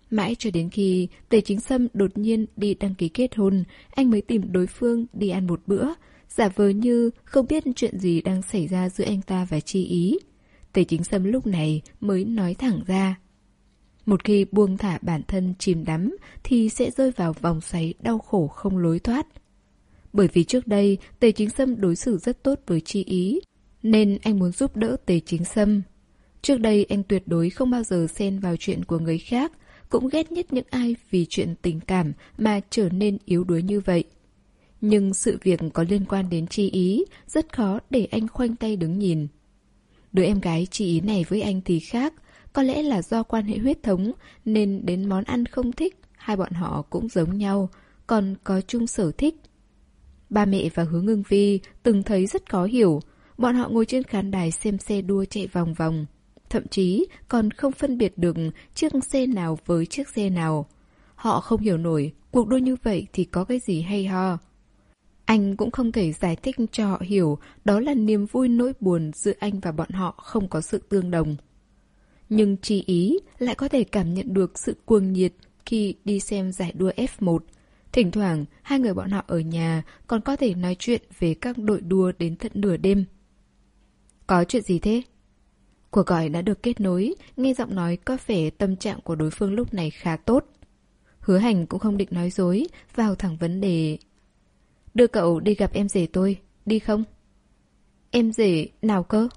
Mãi cho đến khi Tề Chính Sâm đột nhiên đi đăng ký kết hôn, anh mới tìm đối phương đi ăn một bữa, giả vờ như không biết chuyện gì đang xảy ra giữa anh ta và Chi Ý. Tề Chính Sâm lúc này mới nói thẳng ra. Một khi buông thả bản thân chìm đắm thì sẽ rơi vào vòng xoáy đau khổ không lối thoát. Bởi vì trước đây Tề Chính Sâm đối xử rất tốt với Chi Ý, nên anh muốn giúp đỡ Tề Chính Sâm. Trước đây anh tuyệt đối không bao giờ xen vào chuyện của người khác, cũng ghét nhất những ai vì chuyện tình cảm mà trở nên yếu đuối như vậy. Nhưng sự việc có liên quan đến Chi Ý rất khó để anh khoanh tay đứng nhìn. Đứa em gái Chi Ý này với anh thì khác, có lẽ là do quan hệ huyết thống nên đến món ăn không thích, hai bọn họ cũng giống nhau, còn có chung sở thích. Ba mẹ và Hứa Ngưng Vi từng thấy rất khó hiểu, bọn họ ngồi trên khán đài xem xe đua chạy vòng vòng. Thậm chí còn không phân biệt được chiếc xe nào với chiếc xe nào. Họ không hiểu nổi cuộc đua như vậy thì có cái gì hay ho. Anh cũng không thể giải thích cho họ hiểu đó là niềm vui nỗi buồn giữa anh và bọn họ không có sự tương đồng. Nhưng chi ý lại có thể cảm nhận được sự cuồng nhiệt khi đi xem giải đua F1. Thỉnh thoảng, hai người bọn họ ở nhà còn có thể nói chuyện về các đội đua đến tận nửa đêm. Có chuyện gì thế? Cuộc gọi đã được kết nối, nghe giọng nói có vẻ tâm trạng của đối phương lúc này khá tốt. Hứa hành cũng không định nói dối, vào thẳng vấn đề. Đưa cậu đi gặp em rể tôi, đi không? Em rể nào cơ?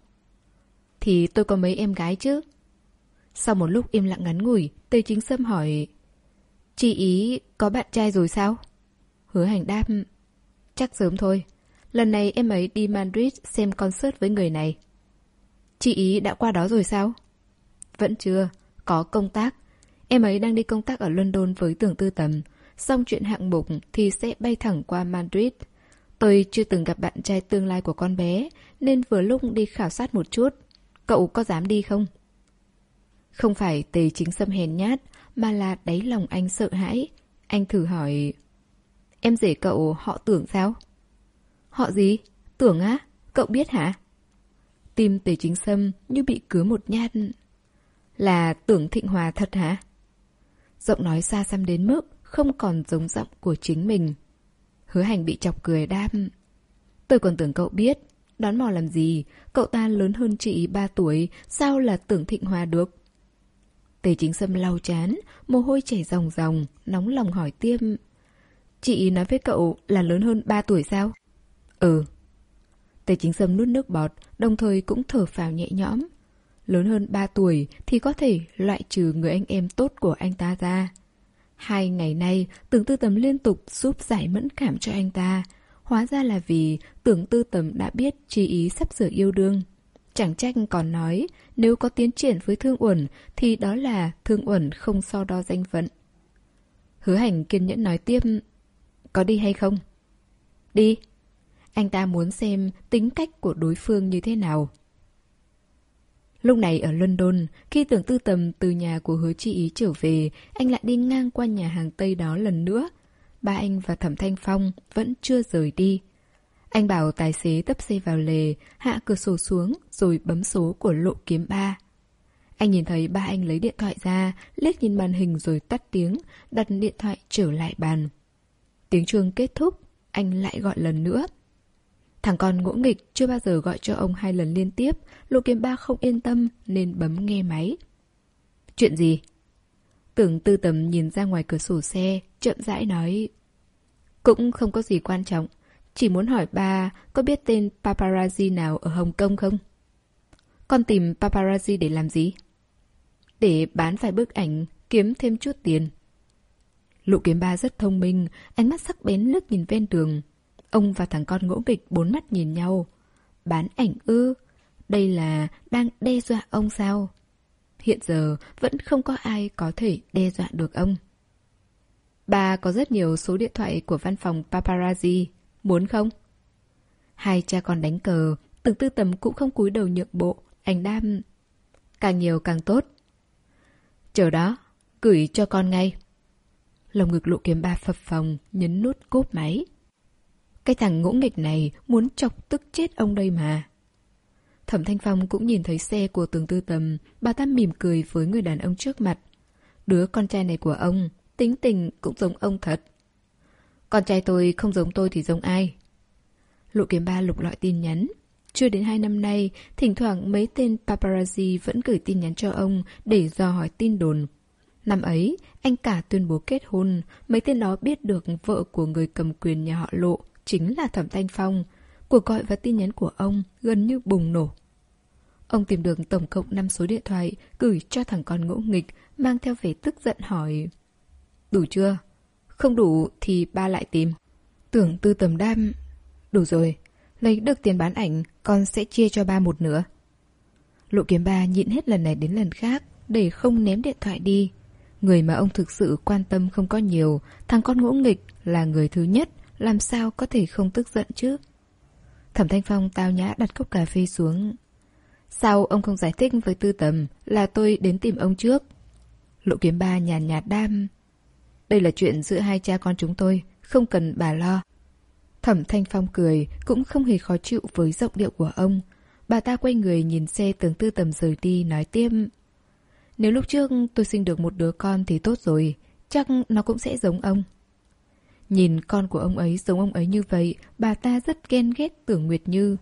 Thì tôi có mấy em gái chứ. Sau một lúc im lặng ngắn ngủi, Tây Chính Sâm hỏi Chị ý có bạn trai rồi sao? Hứa hành đáp Chắc sớm thôi. Lần này em ấy đi Madrid xem concert với người này. Chị ý đã qua đó rồi sao? Vẫn chưa, có công tác. Em ấy đang đi công tác ở London với tưởng tư tầm. Xong chuyện hạng mục thì sẽ bay thẳng qua Madrid. Tôi chưa từng gặp bạn trai tương lai của con bé Nên vừa lúc đi khảo sát một chút. Cậu có dám đi không? Không phải tề chính xâm hèn nhát, mà là đáy lòng anh sợ hãi. Anh thử hỏi... Em rể cậu họ tưởng sao? Họ gì? Tưởng á? Cậu biết hả? Tim tề chính sâm như bị cứa một nhát. Là tưởng thịnh hòa thật hả? Giọng nói xa xăm đến mức không còn giống giọng của chính mình. Hứa hành bị chọc cười đam. Tôi còn tưởng cậu biết. Đón mò làm gì? Cậu ta lớn hơn chị 3 tuổi, sao là tưởng thịnh hòa được? Tề chính sâm lau chán, mồ hôi chảy ròng ròng, nóng lòng hỏi tiêm. Chị nói với cậu là lớn hơn 3 tuổi sao? Ừ. Tề chính sâm nuốt nước bọt, đồng thời cũng thở phào nhẹ nhõm. lớn hơn 3 tuổi thì có thể loại trừ người anh em tốt của anh ta ra. Hai ngày nay, tưởng tư tầm liên tục giúp giải mẫn cảm cho anh ta. Hóa ra là vì tưởng tư tầm đã biết chi ý sắp sửa yêu đương. Chẳng trách còn nói, nếu có tiến triển với Thương Uẩn thì đó là Thương Uẩn không so đo danh phận. Hứa hành kiên nhẫn nói tiếp, có đi hay không? Đi. Anh ta muốn xem tính cách của đối phương như thế nào. Lúc này ở London, khi tưởng tư tầm từ nhà của hứa chi ý trở về, anh lại đi ngang qua nhà hàng Tây đó lần nữa. Ba anh và Thẩm Thanh Phong vẫn chưa rời đi. Anh bảo tài xế tấp xe vào lề, hạ cửa sổ xuống rồi bấm số của lộ kiếm ba. Anh nhìn thấy ba anh lấy điện thoại ra, liếc nhìn màn hình rồi tắt tiếng, đặt điện thoại trở lại bàn. Tiếng chuông kết thúc, anh lại gọi lần nữa. Thằng con ngỗ nghịch chưa bao giờ gọi cho ông hai lần liên tiếp, lộ kiếm ba không yên tâm nên bấm nghe máy. Chuyện gì? Tưởng tư tầm nhìn ra ngoài cửa sổ xe, chậm rãi nói. Cũng không có gì quan trọng. Chỉ muốn hỏi ba có biết tên paparazzi nào ở Hồng Kông không? Con tìm paparazzi để làm gì? Để bán vài bức ảnh, kiếm thêm chút tiền. Lụ kiếm ba rất thông minh, ánh mắt sắc bén lướt nhìn ven đường. Ông và thằng con ngỗ nghịch bốn mắt nhìn nhau. Bán ảnh ư? Đây là đang đe dọa ông sao? Hiện giờ vẫn không có ai có thể đe dọa được ông. Bà có rất nhiều số điện thoại của văn phòng paparazzi. Muốn không? Hai cha con đánh cờ, từng tư tầm cũng không cúi đầu nhượng bộ. Anh đam... Càng nhiều càng tốt. Chờ đó, gửi cho con ngay. Lồng ngực lộ kiếm ba phập phòng, nhấn nút cốp máy. Cái thằng ngỗ nghịch này muốn chọc tức chết ông đây mà. Thẩm Thanh Phong cũng nhìn thấy xe của tường tư tầm, bà ta mỉm cười với người đàn ông trước mặt. Đứa con trai này của ông, tính tình cũng giống ông thật. Con trai tôi không giống tôi thì giống ai? Lộ kiếm ba lục lọi tin nhắn. Chưa đến hai năm nay, thỉnh thoảng mấy tên paparazzi vẫn gửi tin nhắn cho ông để dò hỏi tin đồn. Năm ấy, anh cả tuyên bố kết hôn, mấy tên đó biết được vợ của người cầm quyền nhà họ Lộ chính là Thẩm Thanh Phong. Cuộc gọi và tin nhắn của ông gần như bùng nổ. Ông tìm được tổng cộng 5 số điện thoại, gửi cho thằng con ngỗ nghịch, mang theo vẻ tức giận hỏi. Đủ chưa? Không đủ thì ba lại tìm. Tưởng tư tầm đam. Đủ rồi, lấy được tiền bán ảnh, con sẽ chia cho ba một nửa. Lộ kiếm ba nhịn hết lần này đến lần khác, để không ném điện thoại đi. Người mà ông thực sự quan tâm không có nhiều, thằng con ngỗ nghịch là người thứ nhất, làm sao có thể không tức giận chứ? Thẩm Thanh Phong tao nhã đặt cốc cà phê xuống. Sao ông không giải thích với tư tầm là tôi đến tìm ông trước? Lộ kiếm ba nhàn nhạt, nhạt đam. Đây là chuyện giữa hai cha con chúng tôi, không cần bà lo. Thẩm Thanh Phong cười, cũng không hề khó chịu với giọng điệu của ông. Bà ta quay người nhìn xe tướng tư tầm rời đi, nói tiếp. Nếu lúc trước tôi sinh được một đứa con thì tốt rồi, chắc nó cũng sẽ giống ông. Nhìn con của ông ấy giống ông ấy như vậy, bà ta rất ghen ghét tưởng Nguyệt Như.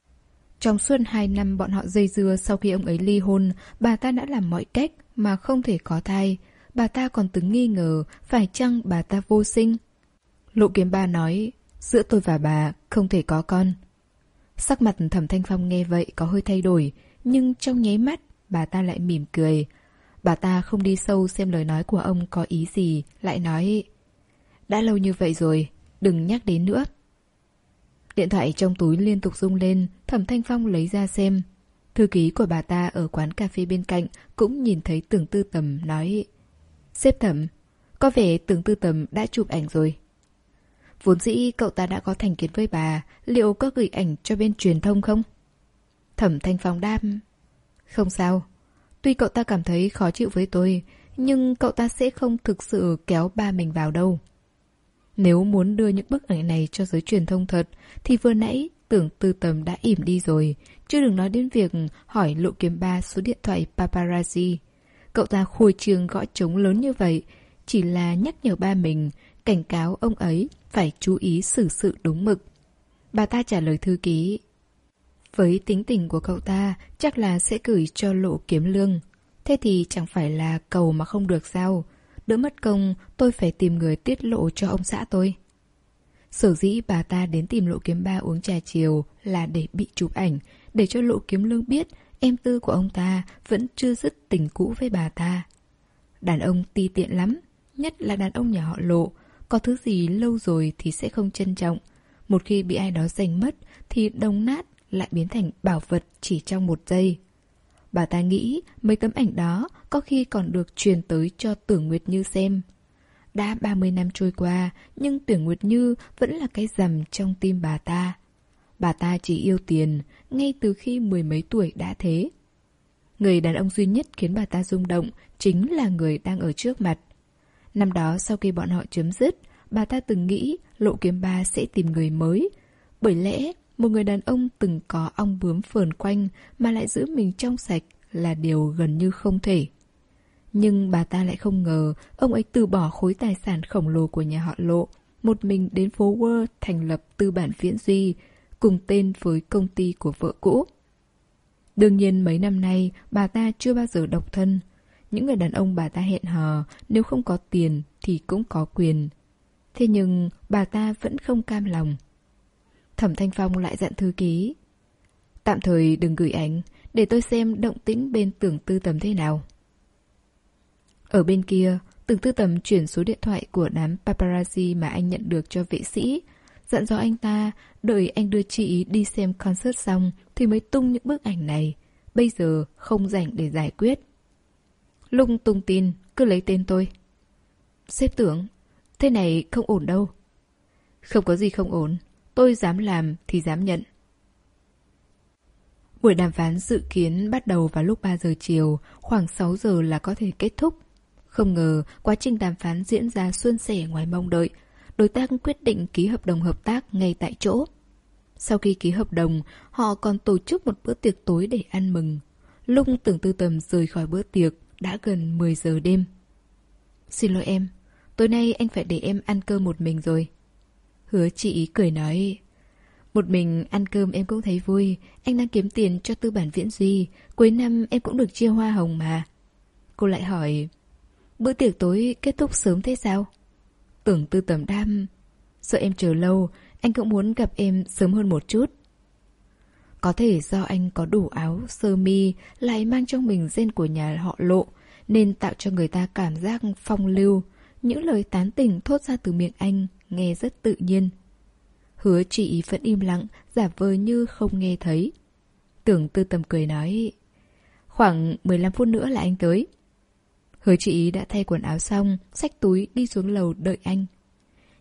Trong suốt hai năm bọn họ dây dưa sau khi ông ấy ly hôn, bà ta đã làm mọi cách mà không thể có thai. Bà ta còn từng nghi ngờ phải chăng bà ta vô sinh. Lộ kiếm ba nói, giữa tôi và bà không thể có con. Sắc mặt thẩm thanh phong nghe vậy có hơi thay đổi, nhưng trong nháy mắt bà ta lại mỉm cười. Bà ta không đi sâu xem lời nói của ông có ý gì, lại nói Đã lâu như vậy rồi, đừng nhắc đến nữa. Điện thoại trong túi liên tục rung lên, thẩm thanh phong lấy ra xem. Thư ký của bà ta ở quán cà phê bên cạnh cũng nhìn thấy tưởng tư tầm nói Xếp thẩm, có vẻ tưởng tư tầm đã chụp ảnh rồi. Vốn dĩ cậu ta đã có thành kiến với bà, liệu có gửi ảnh cho bên truyền thông không? Thẩm thanh phong đam Không sao, Tuy cậu ta cảm thấy khó chịu với tôi, nhưng cậu ta sẽ không thực sự kéo ba mình vào đâu. Nếu muốn đưa những bức ảnh này cho giới truyền thông thật, thì vừa nãy tưởng tư tầm đã ỉm đi rồi, chứ đừng nói đến việc hỏi lộ kiếm ba số điện thoại paparazzi. Cậu ta khôi trường gõ trống lớn như vậy, chỉ là nhắc nhở ba mình, cảnh cáo ông ấy phải chú ý xử sự đúng mực. Bà ta trả lời thư ký, với tính tình của cậu ta, chắc là sẽ gửi cho lộ kiếm lương. Thế thì chẳng phải là cầu mà không được sao? Đỡ mất công, tôi phải tìm người tiết lộ cho ông xã tôi. Sở dĩ bà ta đến tìm lộ kiếm ba uống trà chiều là để bị chụp ảnh, để cho lộ kiếm lương biết em tư của ông ta vẫn chưa dứt tình cũ với bà ta. Đàn ông ti tiện lắm, nhất là đàn ông nhà họ lộ. Có thứ gì lâu rồi thì sẽ không trân trọng. Một khi bị ai đó giành mất thì đồng nát lại biến thành bảo vật chỉ trong một giây. Bà ta nghĩ mấy tấm ảnh đó có khi còn được truyền tới cho Tưởng Nguyệt Như xem. Đã 30 năm trôi qua, nhưng Tưởng Nguyệt Như vẫn là cái rằm trong tim bà ta. Bà ta chỉ yêu tiền, ngay từ khi mười mấy tuổi đã thế. Người đàn ông duy nhất khiến bà ta rung động chính là người đang ở trước mặt. Năm đó sau khi bọn họ chấm dứt, bà ta từng nghĩ Lộ Kiếm Ba sẽ tìm người mới. Bởi lẽ, một người đàn ông từng có ong bướm phờn quanh mà lại giữ mình trong sạch là điều gần như không thể. Nhưng bà ta lại không ngờ ông ấy từ bỏ khối tài sản khổng lồ của nhà họ Lộ, một mình đến phố World thành lập tư bản viễn duy, cùng tên với công ty của vợ cũ. Đương nhiên mấy năm nay bà ta chưa bao giờ độc thân. Những người đàn ông bà ta hẹn hò nếu không có tiền thì cũng có quyền. Thế nhưng bà ta vẫn không cam lòng. Thẩm Thanh Phong lại dặn thư ký. Tạm thời đừng gửi ảnh, để tôi xem động tĩnh bên tưởng tư tầm thế nào. Ở bên kia, tưởng tư tầm chuyển số điện thoại của đám paparazzi mà anh nhận được cho vệ sĩ, dặn dò anh ta đợi anh đưa chị đi xem concert xong thì mới tung những bức ảnh này. Bây giờ không rảnh để giải quyết. Lung tung tin, cứ lấy tên tôi. Xếp tưởng, thế này không ổn đâu. Không có gì không ổn, tôi dám làm thì dám nhận. Buổi đàm phán dự kiến bắt đầu vào lúc 3 giờ chiều, khoảng 6 giờ là có thể kết thúc. Không ngờ, quá trình đàm phán diễn ra suôn sẻ ngoài mong đợi. Đối tác quyết định ký hợp đồng hợp tác ngay tại chỗ. Sau khi ký hợp đồng, họ còn tổ chức một bữa tiệc tối để ăn mừng. Lung tưởng tư tầm rời khỏi bữa tiệc, đã gần 10 giờ đêm. Xin lỗi em, tối nay anh phải để em ăn cơm một mình rồi. Hứa chị cười nói, một mình ăn cơm em cũng thấy vui, anh đang kiếm tiền cho tư bản viễn duy, cuối năm em cũng được chia hoa hồng mà. Cô lại hỏi, bữa tiệc tối kết thúc sớm thế sao? Tưởng tư tầm đam, sợ em chờ lâu, anh cũng muốn gặp em sớm hơn một chút. Có thể do anh có đủ áo, sơ mi, lại mang trong mình gen của nhà họ lộ, nên tạo cho người ta cảm giác phong lưu. Những lời tán tỉnh thốt ra từ miệng anh nghe rất tự nhiên. Hứa chị vẫn im lặng, giả vờ như không nghe thấy. Tưởng tư tầm cười nói, khoảng 15 phút nữa là anh tới. Hứa chị đã thay quần áo xong, xách túi đi xuống lầu đợi anh.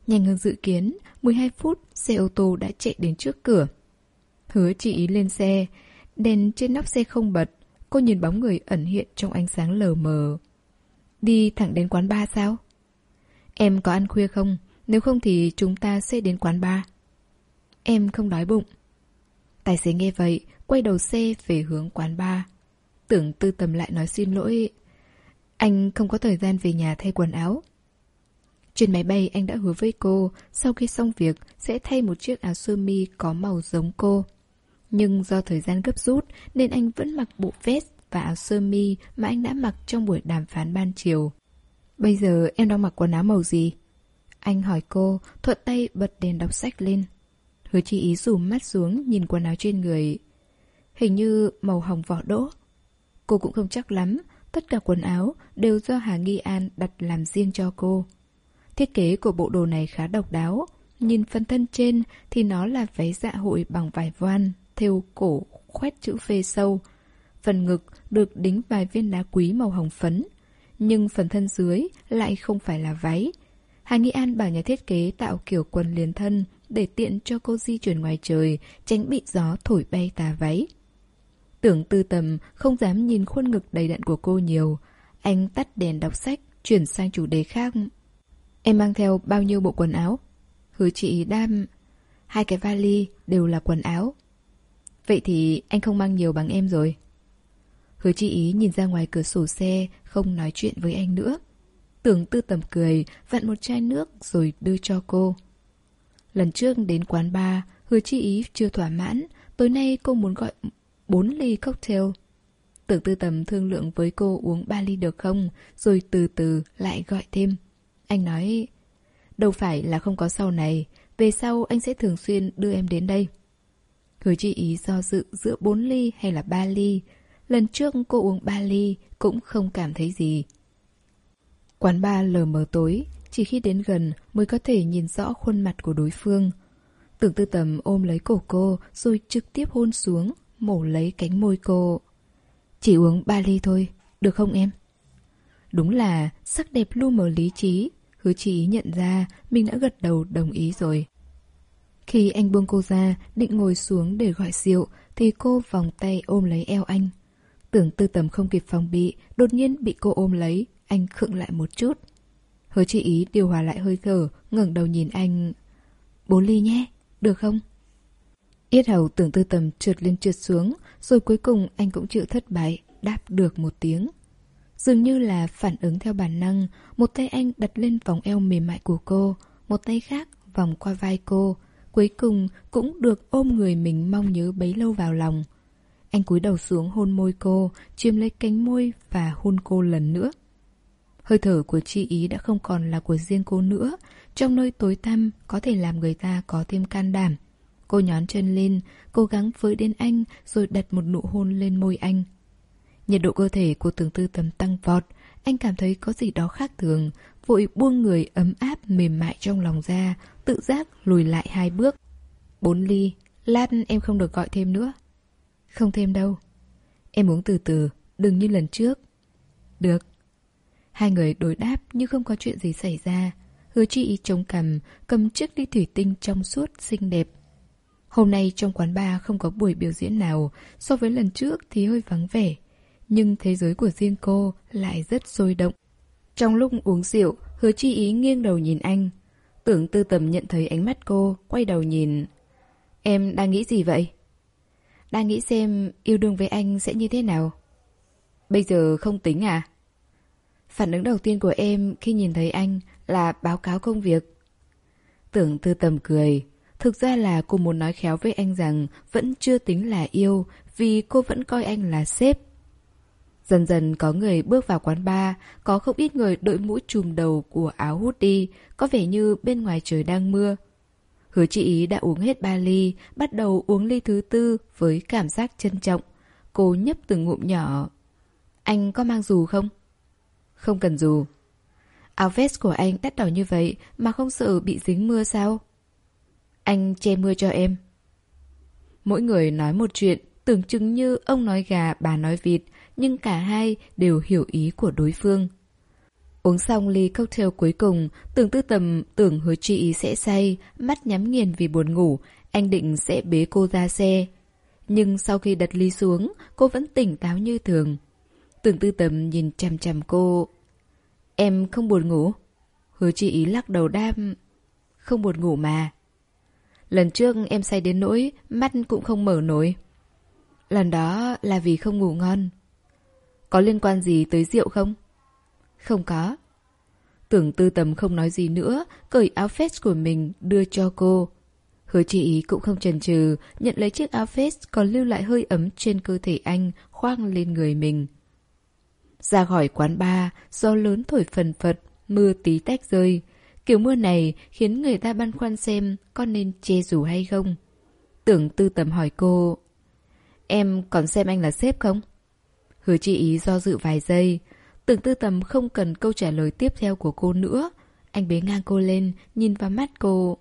Nhanh hơn dự kiến, 12 phút, xe ô tô đã chạy đến trước cửa. Hứa chị lên xe, đèn trên nóc xe không bật, cô nhìn bóng người ẩn hiện trong ánh sáng lờ mờ. Đi thẳng đến quán bar sao? Em có ăn khuya không? Nếu không thì chúng ta sẽ đến quán bar. Em không đói bụng. Tài xế nghe vậy, quay đầu xe về hướng quán bar. Tưởng tư tầm lại nói xin lỗi. Anh không có thời gian về nhà thay quần áo. Trên máy bay anh đã hứa với cô sau khi xong việc sẽ thay một chiếc áo sơ mi có màu giống cô. Nhưng do thời gian gấp rút nên anh vẫn mặc bộ vest và áo sơ mi mà anh đã mặc trong buổi đàm phán ban chiều. Bây giờ em đang mặc quần áo màu gì? Anh hỏi cô, thuận tay bật đèn đọc sách lên. Hứa chi ý rủ mắt xuống nhìn quần áo trên người. Hình như màu hồng vỏ đỗ. Cô cũng không chắc lắm, tất cả quần áo đều do Hà Nghi An đặt làm riêng cho cô. Thiết kế của bộ đồ này khá độc đáo. Nhìn phần thân trên thì nó là váy dạ hội bằng vải voan, thêu cổ, khoét chữ phê sâu. Phần ngực được đính vài viên đá quý màu hồng phấn. Nhưng phần thân dưới lại không phải là váy. Hà Nghi An bảo nhà thiết kế tạo kiểu quần liền thân để tiện cho cô di chuyển ngoài trời, tránh bị gió thổi bay tà váy. Tưởng tư tầm không dám nhìn khuôn ngực đầy đặn của cô nhiều. Anh tắt đèn đọc sách, chuyển sang chủ đề khác. Em mang theo bao nhiêu bộ quần áo? Hứa chị đam... Hai cái vali đều là quần áo. Vậy thì anh không mang nhiều bằng em rồi. Hứa chị ý nhìn ra ngoài cửa sổ xe, không nói chuyện với anh nữa. Tưởng tư tầm cười, vặn một chai nước rồi đưa cho cô. Lần trước đến quán bar, hứa chị ý chưa thỏa mãn, tối nay cô muốn gọi 4 ly cocktail. Tưởng tư tầm thương lượng với cô uống 3 ly được không, rồi từ từ lại gọi thêm. Anh nói, đâu phải là không có sau này, về sau anh sẽ thường xuyên đưa em đến đây. Hứa chi ý do dự giữa 4 ly hay là 3 ly. lần trước cô uống ba ly cũng không cảm thấy gì. Quán bar lờ mờ tối, chỉ khi đến gần mới có thể nhìn rõ khuôn mặt của đối phương. Tưởng tư tầm ôm lấy cổ cô rồi trực tiếp hôn xuống, mổ lấy cánh môi cô. Chỉ uống ba ly thôi, được không em? Đúng là sắc đẹp lu mờ lý trí, hứa chỉ ý nhận ra mình đã gật đầu đồng ý rồi. Khi anh buông cô ra, định ngồi xuống để gọi rượu, thì cô vòng tay ôm lấy eo anh. Tưởng tư tầm không kịp phòng bị, đột nhiên bị cô ôm lấy, anh khựng lại một chút. Hứa chị ý điều hòa lại hơi thở, ngẩng đầu nhìn anh. Bốn ly nhé, được không? Yết hầu tưởng tư tầm trượt lên trượt xuống, rồi cuối cùng anh cũng chịu thất bại, đáp được một tiếng. Dường như là phản ứng theo bản năng, một tay anh đặt lên vòng eo mềm mại của cô, một tay khác vòng qua vai cô, cuối cùng cũng được ôm người mình mong nhớ bấy lâu vào lòng. Anh cúi đầu xuống hôn môi cô, chiếm lấy cánh môi và hôn cô lần nữa. Hơi thở của chi ý đã không còn là của riêng cô nữa, trong nơi tối tăm có thể làm người ta có thêm can đảm. Cô nhón chân lên, cố gắng với đến anh rồi đặt một nụ hôn lên môi anh. Nhiệt độ cơ thể của tưởng tư tầm tăng vọt, anh cảm thấy có gì đó khác thường, vội buông người ấm áp mềm mại trong lòng ra, tự giác lùi lại hai bước. Bốn ly, lát em không được gọi thêm nữa. Không thêm đâu. Em uống từ từ, đừng như lần trước. Được. Hai người đối đáp như không có chuyện gì xảy ra. Hứa chi ý chống cằm, cầm chiếc ly thủy tinh trong suốt, xinh đẹp. Hôm nay trong quán bar không có buổi biểu diễn nào, so với lần trước thì hơi vắng vẻ. Nhưng thế giới của riêng cô lại rất sôi động. Trong lúc uống rượu, hứa chi ý nghiêng đầu nhìn anh. Tưởng tư tầm nhận thấy ánh mắt cô, quay đầu nhìn. Em đang nghĩ gì vậy? Đang nghĩ xem yêu đương với anh sẽ như thế nào. Bây giờ không tính à? Phản ứng đầu tiên của em khi nhìn thấy anh là báo cáo công việc. Tưởng tư tầm cười. Thực ra là cô muốn nói khéo với anh rằng vẫn chưa tính là yêu vì cô vẫn coi anh là sếp. Dần dần có người bước vào quán bar, có không ít người đội mũ trùm đầu của áo hút đi, có vẻ như bên ngoài trời đang mưa. Hứa chị ý đã uống hết ba ly, bắt đầu uống ly thứ tư với cảm giác trân trọng. Cô nhấp từng ngụm nhỏ. Anh có mang dù không? Không cần dù. Áo vest của anh đắt đỏ như vậy mà không sợ bị dính mưa sao? Anh che mưa cho em. Mỗi người nói một chuyện, tưởng chừng như ông nói gà, bà nói vịt, nhưng cả hai đều hiểu ý của đối phương. Uống xong ly cocktail cuối cùng, tưởng tư tầm tưởng hứa chị sẽ say, mắt nhắm nghiền vì buồn ngủ, anh định sẽ bế cô ra xe. Nhưng sau khi đặt ly xuống, cô vẫn tỉnh táo như thường. Tưởng tư tầm nhìn chằm chằm cô. Em không buồn ngủ? Hứa chị ý lắc đầu đam. Không buồn ngủ mà. Lần trước em say đến nỗi, mắt cũng không mở nổi. Lần đó là vì không ngủ ngon. Có liên quan gì tới rượu không? Không có. Tưởng tư tầm không nói gì nữa, cởi áo vest của mình đưa cho cô. Hứa chị ý cũng không chần chừ, nhận lấy chiếc áo vest còn lưu lại hơi ấm trên cơ thể anh, khoang lên người mình. Ra khỏi quán bar, gió lớn thổi phần phật, mưa tí tách rơi. Kiểu mưa này khiến người ta băn khoăn xem có nên che dù hay không. Tưởng tư tầm hỏi cô, Em còn xem anh là sếp không? Hứa chị ý do dự vài giây. Tưởng tư tầm không cần câu trả lời tiếp theo của cô nữa. Anh bế ngang cô lên, nhìn vào mắt cô.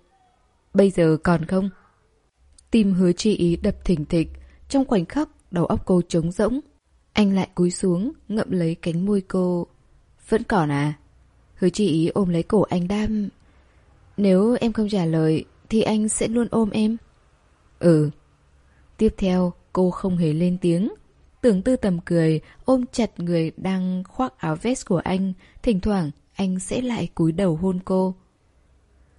Bây giờ còn không? Tim hứa chị ý đập thình thịch. Trong khoảnh khắc, đầu óc cô trống rỗng. Anh lại cúi xuống, ngậm lấy cánh môi cô. Vẫn còn à? Hứa chị ý ôm lấy cổ anh đam. Nếu em không trả lời, thì anh sẽ luôn ôm em. Ừ. Tiếp theo, cô không hề lên tiếng. Tưởng tư tầm cười, ôm chặt người đang khoác áo vest của anh. Thỉnh thoảng, anh sẽ lại cúi đầu hôn cô.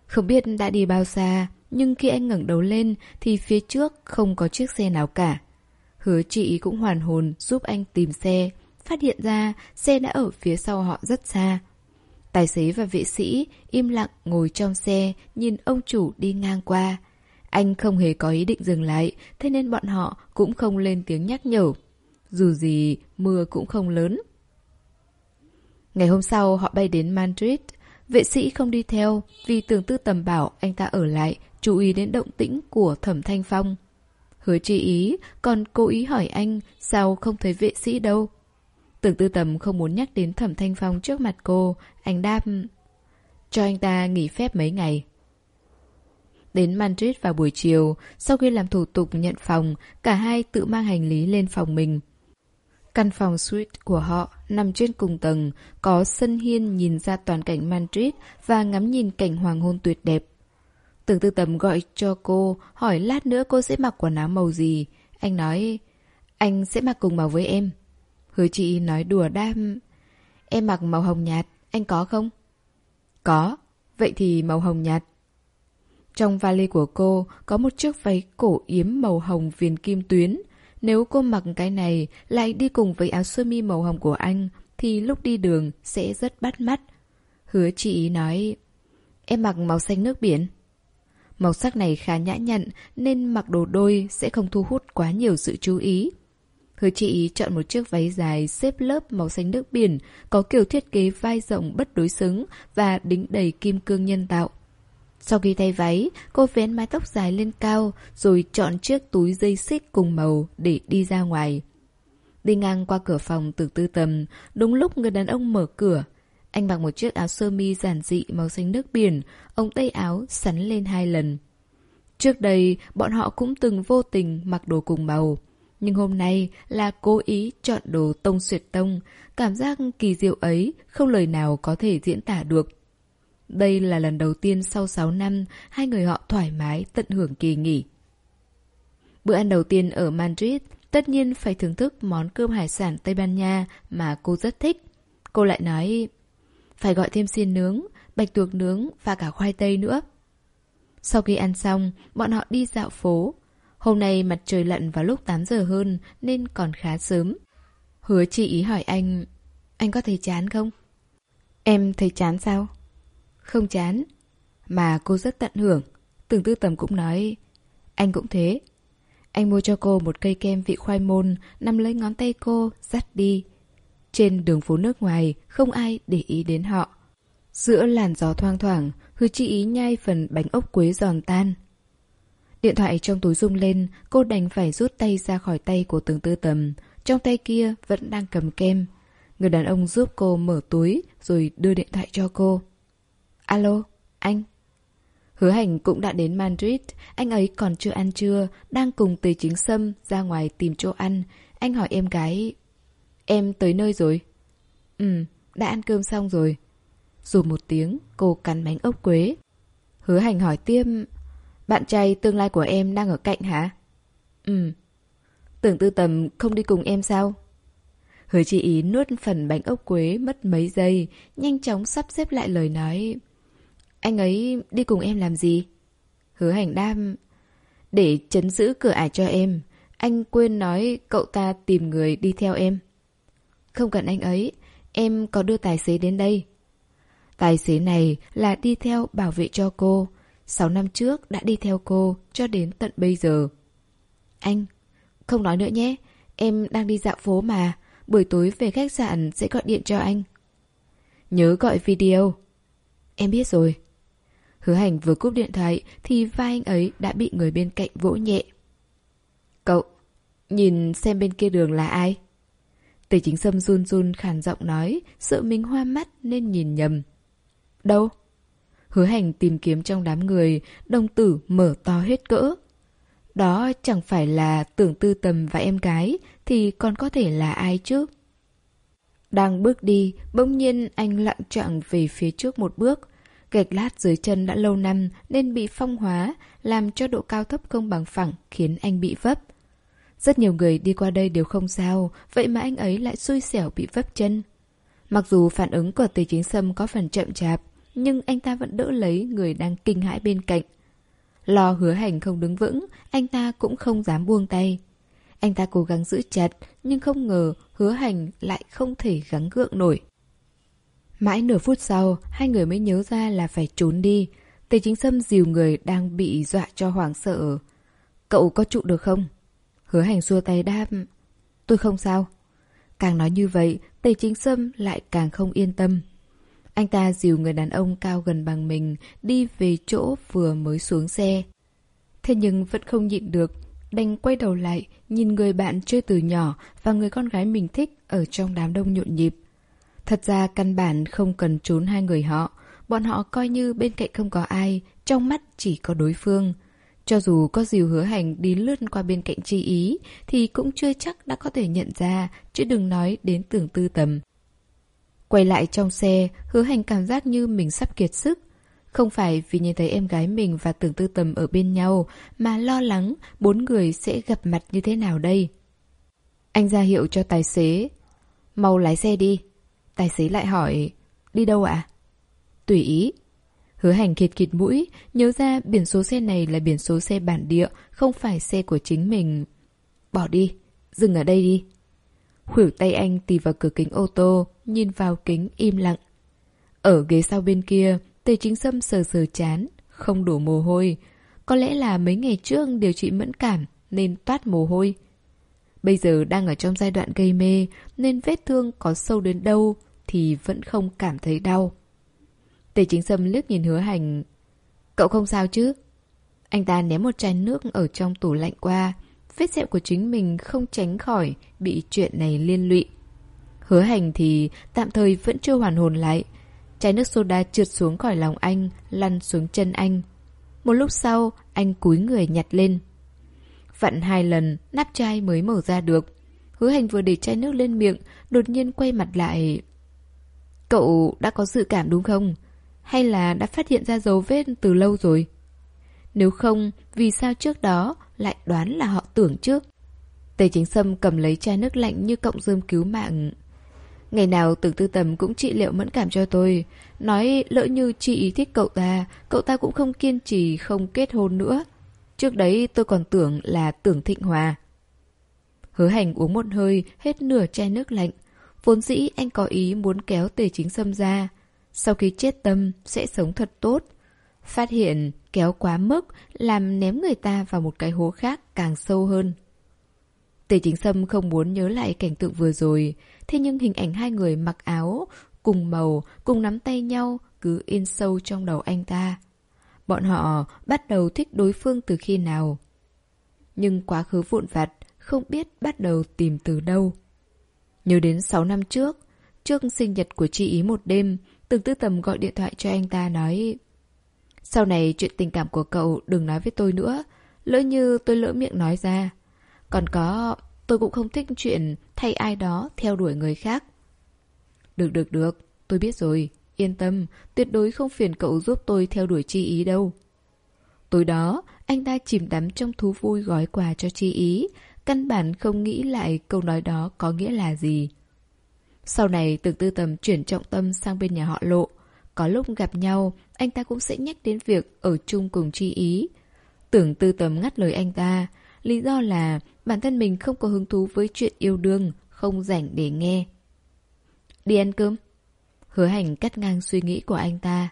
Không biết đã đi bao xa, nhưng khi anh ngẩng đầu lên thì phía trước không có chiếc xe nào cả. Hứa chị cũng hoàn hồn giúp anh tìm xe, phát hiện ra xe đã ở phía sau họ rất xa. Tài xế và vệ sĩ im lặng ngồi trong xe nhìn ông chủ đi ngang qua. Anh không hề có ý định dừng lại, thế nên bọn họ cũng không lên tiếng nhắc nhở. Dù gì, mưa cũng không lớn. Ngày hôm sau họ bay đến Madrid. Vệ sĩ không đi theo vì tưởng tư tầm bảo anh ta ở lại, chú ý đến động tĩnh của thẩm thanh phong. Hứa chi ý, còn cố ý hỏi anh sao không thấy vệ sĩ đâu. Tưởng tư tầm không muốn nhắc đến thẩm thanh phong trước mặt cô, anh đáp cho anh ta nghỉ phép mấy ngày. Đến Madrid vào buổi chiều, sau khi làm thủ tục nhận phòng, cả hai tự mang hành lý lên phòng mình. Căn phòng suite của họ nằm trên cùng tầng, có sân hiên nhìn ra toàn cảnh Madrid và ngắm nhìn cảnh hoàng hôn tuyệt đẹp. Tưởng tư tầm gọi cho cô, hỏi lát nữa cô sẽ mặc quần áo màu gì. Anh nói, anh sẽ mặc cùng màu với em. Hứa chị nói đùa đam, em mặc màu hồng nhạt, anh có không? Có, vậy thì màu hồng nhạt. Trong vali của cô có một chiếc váy cổ yếm màu hồng viền kim tuyến. Nếu cô mặc cái này lại đi cùng với áo sơ mi màu hồng của anh thì lúc đi đường sẽ rất bắt mắt. Hứa chị nói, em mặc màu xanh nước biển. Màu sắc này khá nhã nhặn nên mặc đồ đôi sẽ không thu hút quá nhiều sự chú ý. Hứa chị chọn một chiếc váy dài xếp lớp màu xanh nước biển, có kiểu thiết kế vai rộng bất đối xứng và đính đầy kim cương nhân tạo. Sau khi thay váy, cô vén mái tóc dài lên cao rồi chọn chiếc túi dây xích cùng màu để đi ra ngoài. Đi ngang qua cửa phòng từ tư tầm, đúng lúc người đàn ông mở cửa. Anh mặc một chiếc áo sơ mi giản dị màu xanh nước biển, ống tay áo sắn lên hai lần. Trước đây, bọn họ cũng từng vô tình mặc đồ cùng màu. Nhưng hôm nay là cố ý chọn đồ tông xuyệt tông, cảm giác kỳ diệu ấy không lời nào có thể diễn tả được. Đây là lần đầu tiên sau 6 năm hai người họ thoải mái tận hưởng kỳ nghỉ. Bữa ăn đầu tiên ở Madrid tất nhiên phải thưởng thức món cơm hải sản Tây Ban Nha mà cô rất thích. Cô lại nói, phải gọi thêm xiên nướng, bạch tuộc nướng và cả khoai tây nữa. Sau khi ăn xong, bọn họ đi dạo phố. Hôm nay mặt trời lặn vào lúc 8 giờ hơn nên còn khá sớm. Hứa chị ý hỏi anh, anh có thấy chán không? Em thấy chán sao? Không chán. Mà cô rất tận hưởng. Tưởng tư tầm cũng nói, anh cũng thế. Anh mua cho cô một cây kem vị khoai môn, nằm lấy ngón tay cô, dắt đi. Trên đường phố nước ngoài, không ai để ý đến họ. Giữa làn gió thoang thoảng, hứa chị ý nhai phần bánh ốc quế giòn tan. Điện thoại trong túi rung lên, cô đành phải rút tay ra khỏi tay của tướng tư tầm. Trong tay kia vẫn đang cầm kem. Người đàn ông giúp cô mở túi rồi đưa điện thoại cho cô. Alo, anh. Hứa hành cũng đã đến Madrid, anh ấy còn chưa ăn trưa, đang cùng Tề Chính Sâm ra ngoài tìm chỗ ăn. Anh hỏi em gái, em tới nơi rồi? Ừ, đã ăn cơm xong rồi. Dù một tiếng, cô cắn bánh ốc quế. Hứa hành hỏi tiêm, bạn trai tương lai của em đang ở cạnh hả? Ừ. Tưởng tư tầm không đi cùng em sao? Hứa chị ý nuốt phần bánh ốc quế mất mấy giây, nhanh chóng sắp xếp lại lời nói. Anh ấy đi cùng em làm gì? Hứa hành đam. Để chấn giữ cửa ải cho em. Anh quên nói cậu ta tìm người đi theo em. Không cần anh ấy, em có đưa tài xế đến đây. Tài xế này là đi theo bảo vệ cho cô. Sáu năm trước đã đi theo cô cho đến tận bây giờ. Anh, không nói nữa nhé. Em đang đi dạo phố mà. Buổi tối về khách sạn sẽ gọi điện cho anh. Nhớ gọi video. Em biết rồi. Hứa hành vừa cúp điện thoại thì vai anh ấy đã bị người bên cạnh vỗ nhẹ. Cậu, nhìn xem bên kia đường là ai? Tề chính sâm run run khàn giọng nói, sợ mình hoa mắt nên nhìn nhầm. Đâu? Hứa hành tìm kiếm trong đám người, đồng tử mở to hết cỡ. Đó chẳng phải là tưởng tư tầm và em gái, thì còn có thể là ai chứ? Đang bước đi, bỗng nhiên anh lặng trọng về phía trước một bước. Gạch lát dưới chân đã lâu năm nên bị phong hóa, làm cho độ cao thấp không bằng phẳng khiến anh bị vấp. Rất nhiều người đi qua đây đều không sao, vậy mà anh ấy lại xui xẻo bị vấp chân. Mặc dù phản ứng của Tề Chính Sâm có phần chậm chạp, nhưng anh ta vẫn đỡ lấy người đang kinh hãi bên cạnh. Lo hứa hành không đứng vững, anh ta cũng không dám buông tay. Anh ta cố gắng giữ chặt, nhưng không ngờ hứa hành lại không thể gắng gượng nổi. Mãi nửa phút sau, hai người mới nhớ ra là phải trốn đi. Tề chính sâm dìu người đang bị dọa cho hoảng sợ. Cậu có trụ được không? Hứa hành xua tay đáp. Tôi không sao. Càng nói như vậy, tề chính sâm lại càng không yên tâm. Anh ta dìu người đàn ông cao gần bằng mình đi về chỗ vừa mới xuống xe. Thế nhưng vẫn không nhịn được, đành quay đầu lại, nhìn người bạn chơi từ nhỏ và người con gái mình thích ở trong đám đông nhộn nhịp. Thật ra căn bản không cần trốn hai người họ, bọn họ coi như bên cạnh không có ai, trong mắt chỉ có đối phương. Cho dù có dìu hứa hành đi lướt qua bên cạnh chi ý, thì cũng chưa chắc đã có thể nhận ra, chứ đừng nói đến tưởng tư tầm. Quay lại trong xe, hứa hành cảm giác như mình sắp kiệt sức. Không phải vì nhìn thấy em gái mình và tưởng tư tầm ở bên nhau, mà lo lắng bốn người sẽ gặp mặt như thế nào đây. Anh ra hiệu cho tài xế. Mau lái xe đi. Tài xế lại hỏi, đi đâu ạ? Tùy ý. Hứa hành kiệt kiệt mũi, nhớ ra biển số xe này là biển số xe bản địa, không phải xe của chính mình. Bỏ đi, dừng ở đây đi. Khuỷu tay anh tì vào cửa kính ô tô, nhìn vào kính im lặng. Ở ghế sau bên kia, Tề chính sâm sờ sờ chán, không đổ mồ hôi. Có lẽ là mấy ngày trước điều trị mẫn cảm nên toát mồ hôi. Bây giờ đang ở trong giai đoạn gây mê nên vết thương có sâu đến đâu thì vẫn không cảm thấy đau. Tề chính sâm liếc nhìn hứa hành. Cậu không sao chứ? Anh ta ném một chai nước ở trong tủ lạnh qua. Vết sẹo của chính mình không tránh khỏi bị chuyện này liên lụy. Hứa hành thì tạm thời vẫn chưa hoàn hồn lại. Chai nước soda trượt xuống khỏi lòng anh, lăn xuống chân anh. Một lúc sau, anh cúi người nhặt lên. Vặn hai lần, nắp chai mới mở ra được. Hứa hành vừa để chai nước lên miệng, đột nhiên quay mặt lại. Cậu đã có dự cảm đúng không? Hay là đã phát hiện ra dấu vết từ lâu rồi? Nếu không, vì sao trước đó lại đoán là họ tưởng trước? Tề chính sâm cầm lấy chai nước lạnh như cộng dơm cứu mạng. Ngày nào tưởng tư tầm cũng trị liệu mẫn cảm cho tôi. Nói lỡ như chị thích cậu ta, cậu ta cũng không kiên trì không kết hôn nữa. Trước đấy tôi còn tưởng là tưởng thịnh hòa. Hứa hành uống một hơi, hết nửa chai nước lạnh. Vốn dĩ anh có ý muốn kéo tề chính sâm ra. Sau khi chết tâm, sẽ sống thật tốt. Phát hiện kéo quá mức, làm ném người ta vào một cái hố khác càng sâu hơn. Tề chính sâm không muốn nhớ lại cảnh tượng vừa rồi, thế nhưng hình ảnh hai người mặc áo, cùng màu, cùng nắm tay nhau cứ in sâu trong đầu anh ta. Bọn họ bắt đầu thích đối phương từ khi nào. Nhưng quá khứ vụn vặt, không biết bắt đầu tìm từ đâu. Nhớ đến 6 năm trước, trước sinh nhật của chị ý một đêm, từng tư tầm gọi điện thoại cho anh ta nói sau này chuyện tình cảm của cậu đừng nói với tôi nữa, lỡ như tôi lỡ miệng nói ra. Còn có, tôi cũng không thích chuyện thay ai đó theo đuổi người khác. Được được được, tôi biết rồi, yên tâm, tuyệt đối không phiền cậu giúp tôi theo đuổi chi ý đâu. Tối đó, anh ta chìm đắm trong thú vui gói quà cho chi ý, căn bản không nghĩ lại câu nói đó có nghĩa là gì. Sau này tưởng tư tầm chuyển trọng tâm sang bên nhà họ lộ. Có lúc gặp nhau, anh ta cũng sẽ nhắc đến việc ở chung cùng chi ý. Tưởng tư tầm ngắt lời anh ta, lý do là bản thân mình không có hứng thú với chuyện yêu đương, không rảnh để nghe. Đi ăn cơm. Hứa hành cắt ngang suy nghĩ của anh ta.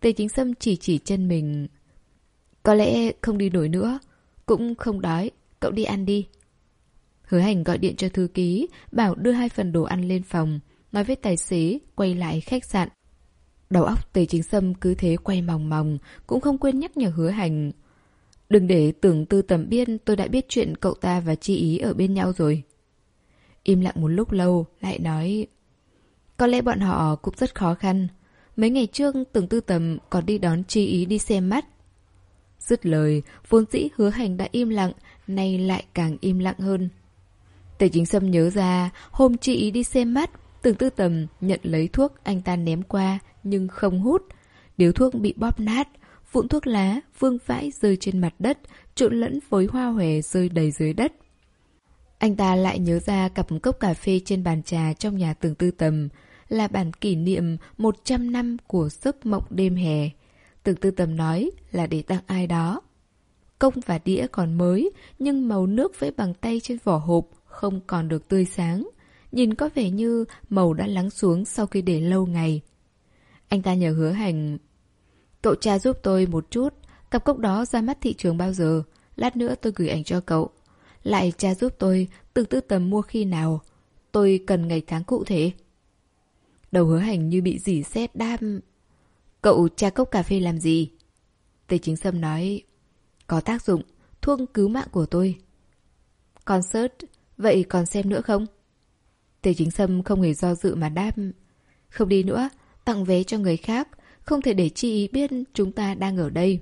Tề chính sâm chỉ chỉ chân mình. Có lẽ không đi nổi nữa. Cũng không đói. Cậu đi ăn đi. Hứa hành gọi điện cho thư ký, bảo đưa hai phần đồ ăn lên phòng, nói với tài xế, quay lại khách sạn. Đầu óc tề chính sâm cứ thế quay mòng mòng, cũng không quên nhắc nhở hứa hành. Đừng để tưởng tư tầm biên tôi đã biết chuyện cậu ta và chi ý ở bên nhau rồi. Im lặng một lúc lâu, lại nói... Có lẽ bọn họ cũng rất khó khăn. Mấy ngày trước tưởng tư tầm còn đi đón chi ý đi xem mắt. Dứt lời, vốn dĩ hứa hành đã im lặng, nay lại càng im lặng hơn. Tề chính sâm nhớ ra, hôm chị ý đi xem mắt, tưởng tư tầm nhận lấy thuốc anh ta ném qua, nhưng không hút. Điếu thuốc bị bóp nát, vụn thuốc lá vương vãi rơi trên mặt đất, trộn lẫn với hoa hòe rơi đầy dưới đất. Anh ta lại nhớ ra cặp cốc cà phê trên bàn trà trong nhà tưởng tư tầm, là bản kỷ niệm 100 năm của giấc mộng đêm hè. Tưởng tư tầm nói là để tặng ai đó. Công và đĩa còn mới, nhưng màu nước vẽ bằng tay trên vỏ hộp không còn được tươi sáng. Nhìn có vẻ như màu đã lắng xuống sau khi để lâu ngày. Anh ta nhờ hứa hành. Cậu cha giúp tôi một chút, cặp cốc đó ra mắt thị trường bao giờ, lát nữa tôi gửi ảnh cho cậu. Lại cha giúp tôi, từ tư tầm mua khi nào. Tôi cần ngày tháng cụ thể. Đầu hứa hành như bị dỉ xét đam. Cậu cha cốc cà phê làm gì? Tề chính sâm nói. Có tác dụng, thuốc cứu mạng của tôi. Concert, vậy còn xem nữa không? Tề chính sâm không hề do dự mà đáp. Không đi nữa, tặng vé cho người khác, không thể để chị ý biết chúng ta đang ở đây.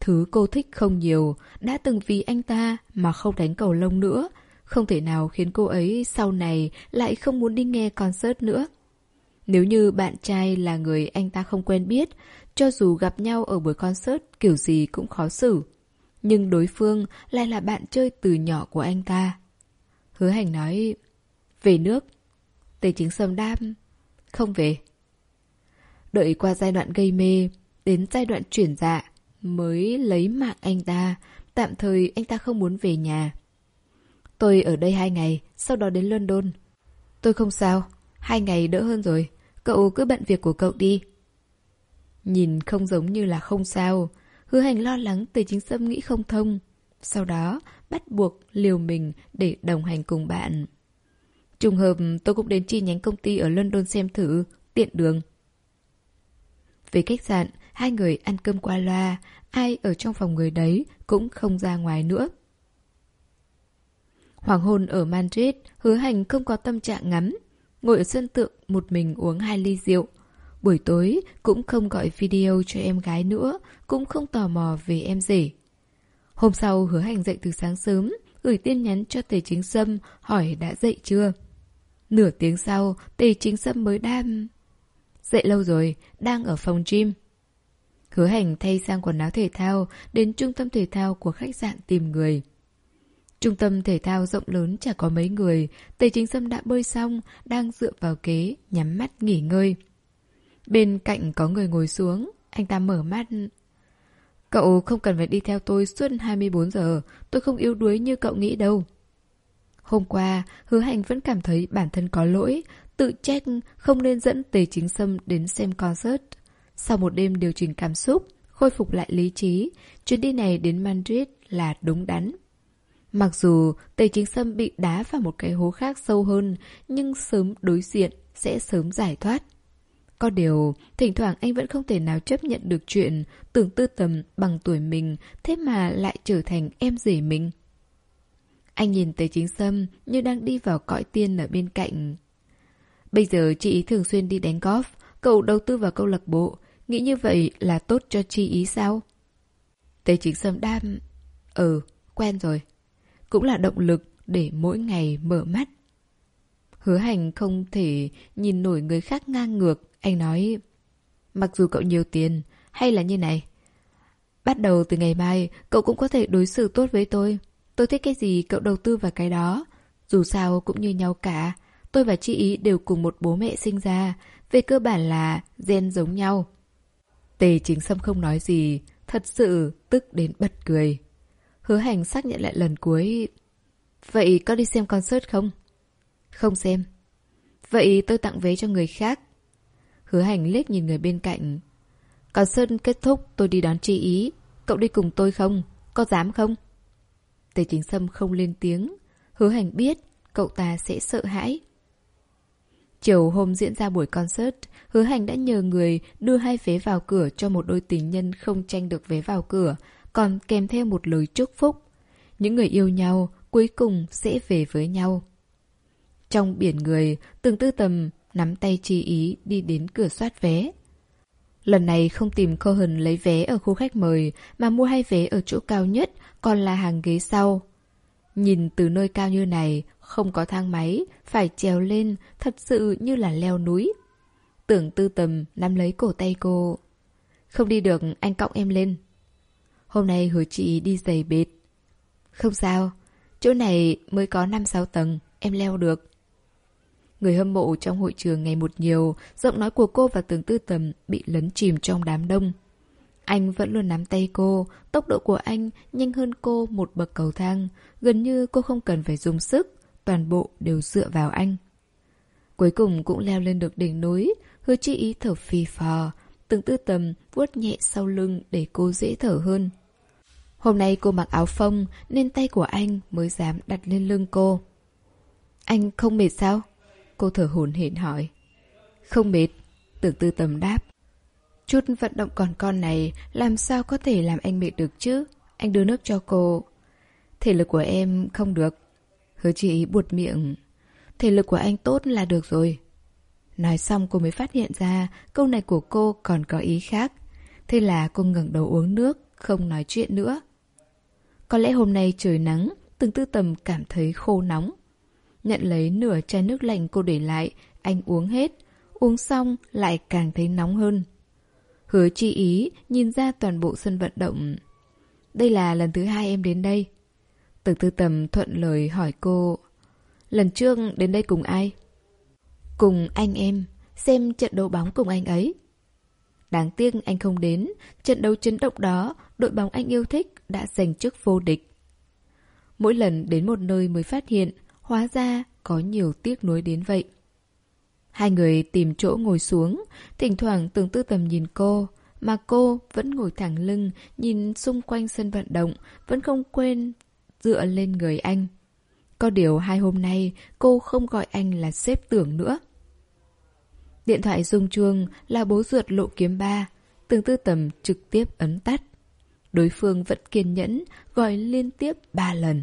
Thứ cô thích không nhiều, đã từng vì anh ta mà không đánh cầu lông nữa, không thể nào khiến cô ấy sau này lại không muốn đi nghe concert nữa. Nếu như bạn trai là người anh ta không quen biết, cho dù gặp nhau ở buổi concert kiểu gì cũng khó xử. Nhưng đối phương lại là bạn chơi từ nhỏ của anh ta. Hứa hành nói, về nước. Tề chính sâm đáp, không về. Đợi qua giai đoạn gây mê, đến giai đoạn chuyển dạ, mới lấy mạng anh ta, tạm thời anh ta không muốn về nhà. Tôi ở đây hai ngày, sau đó đến London. Tôi không sao, hai ngày đỡ hơn rồi, cậu cứ bận việc của cậu đi. Nhìn không giống như là không sao, hứa hành lo lắng tề chính sâm nghĩ không thông. Sau đó, bắt buộc liều mình để đồng hành cùng bạn. Trùng hợp tôi cũng đến chi nhánh công ty ở London xem thử, tiện đường. Về khách sạn, hai người ăn cơm qua loa, ai ở trong phòng người đấy cũng không ra ngoài nữa. Hoàng hôn ở Madrid, hứa hành không có tâm trạng ngắm. Ngồi ở sân tượng một mình uống hai ly rượu. Buổi tối cũng không gọi video cho em gái nữa, cũng không tò mò về em rể. Hôm sau hứa hành dậy từ sáng sớm, gửi tin nhắn cho Tề Chính Sâm hỏi đã dậy chưa. Nửa tiếng sau, Tề Chính Sâm mới đam. Dậy lâu rồi, đang ở phòng gym. Hứa hành thay sang quần áo thể thao, đến trung tâm thể thao của khách sạn tìm người. Trung tâm thể thao rộng lớn chả có mấy người, Tề Chính Sâm đã bơi xong, đang dựa vào kế, nhắm mắt nghỉ ngơi. Bên cạnh có người ngồi xuống, anh ta mở mắt. Cậu không cần phải đi theo tôi suốt 24 giờ, tôi không yếu đuối như cậu nghĩ đâu. Hôm qua, hứa hành vẫn cảm thấy bản thân có lỗi, tự trách không nên dẫn Tề Chính Sâm đến xem concert. Sau một đêm điều chỉnh cảm xúc, khôi phục lại lý trí, chuyến đi này đến Madrid là đúng đắn. Mặc dù Tề Chính Sâm bị đá vào một cái hố khác sâu hơn, nhưng sớm đối diện sẽ sớm giải thoát. Có điều, thỉnh thoảng anh vẫn không thể nào chấp nhận được chuyện tưởng tư tầm bằng tuổi mình, thế mà lại trở thành em rể mình. Anh nhìn tới Chính Sâm như đang đi vào cõi tiên ở bên cạnh. Bây giờ chị thường xuyên đi đánh golf, cậu đầu tư vào câu lạc bộ, nghĩ như vậy là tốt cho chi ý sao? Tề Chính Sâm đam... Ừ, quen rồi cũng là động lực để mỗi ngày mở mắt. Hứa hành không thể nhìn nổi người khác ngang ngược, anh nói Mặc dù cậu nhiều tiền, hay là như này Bắt đầu từ ngày mai, cậu cũng có thể đối xử tốt với tôi Tôi thích cái gì cậu đầu tư vào cái đó Dù sao cũng như nhau cả, Tôi và chị ý đều cùng một bố mẹ sinh ra, Về cơ bản là gen giống nhau Tề chính sâm không nói gì, Thật sự tức đến bật cười Hứa hành xác nhận lại lần cuối. Vậy có đi xem concert không? Không xem. Vậy tôi tặng vé cho người khác. Hứa hành liếc nhìn người bên cạnh. Concert kết thúc, tôi đi đón chi ý. Cậu đi cùng tôi không? Có dám không? Tề chính sâm không lên tiếng. Hứa hành biết cậu ta sẽ sợ hãi. Chiều hôm diễn ra buổi concert, hứa hành đã nhờ người đưa hai vé vào cửa cho một đôi tình nhân không tranh được vé vào cửa, còn kèm theo một lời chúc phúc. Những người yêu nhau cuối cùng sẽ về với nhau. Trong biển người, từng tư tầm nắm tay chi ý đi đến cửa soát vé. Lần này không tìm Cohen lấy vé ở khu khách mời mà mua hai vé ở chỗ cao nhất còn là hàng ghế sau. Nhìn từ nơi cao như này, không có thang máy, phải trèo lên, thật sự như là leo núi. Tưởng tư tầm nắm lấy cổ tay cô. Không đi được, anh cõng em lên. Hôm nay hứa chị đi giày bệt. Không sao, chỗ này mới có 5-6 tầng, em leo được. Người hâm mộ trong hội trường ngày một nhiều, giọng nói của cô và tường tư tầm bị lấn chìm trong đám đông. Anh vẫn luôn nắm tay cô, tốc độ của anh nhanh hơn cô một bậc cầu thang, gần như cô không cần phải dùng sức, toàn bộ đều dựa vào anh. Cuối cùng cũng leo lên được đỉnh núi, hứa chi ý thở phì phò, từng tư tầm vuốt nhẹ sau lưng để cô dễ thở hơn. Hôm nay cô mặc áo phông nên tay của anh mới dám đặt lên lưng cô. Anh không mệt sao? Cô thở hổn hển hỏi. Không mệt, tưởng tư tầm đáp. Chút vận động còn con này làm sao có thể làm anh mệt được chứ? Anh đưa nước cho cô. Thể lực của em không được. Hứa chị buột miệng. Thể lực của anh tốt là được rồi. Nói xong cô mới phát hiện ra câu này của cô còn có ý khác. Thế là cô ngẩng đầu uống nước, không nói chuyện nữa. Có lẽ hôm nay trời nắng, từng tư tầm cảm thấy khô nóng. Nhận lấy nửa chai nước lạnh cô để lại, anh uống hết. Uống xong lại càng thấy nóng hơn. Hứa chi ý nhìn ra toàn bộ sân vận động. Đây là lần thứ hai em đến đây. Từ tư tầm thuận lời hỏi cô. Lần trước đến đây cùng ai? Cùng anh em, xem trận đấu bóng cùng anh ấy. Đáng tiếc anh không đến, trận đấu chấn động đó, đội bóng anh yêu thích đã giành chức vô địch. Mỗi lần đến một nơi mới phát hiện, hóa ra có nhiều tiếc nuối đến vậy. Hai người tìm chỗ ngồi xuống, thỉnh thoảng từng tư tầm nhìn cô, mà cô vẫn ngồi thẳng lưng, nhìn xung quanh sân vận động, vẫn không quên dựa lên người anh. Có điều hai hôm nay cô không gọi anh là xếp tưởng nữa. Điện thoại rung chuông là bố ruột lộ kiếm ba, từng tư tầm trực tiếp ấn tắt. Đối phương vẫn kiên nhẫn, gọi liên tiếp ba lần.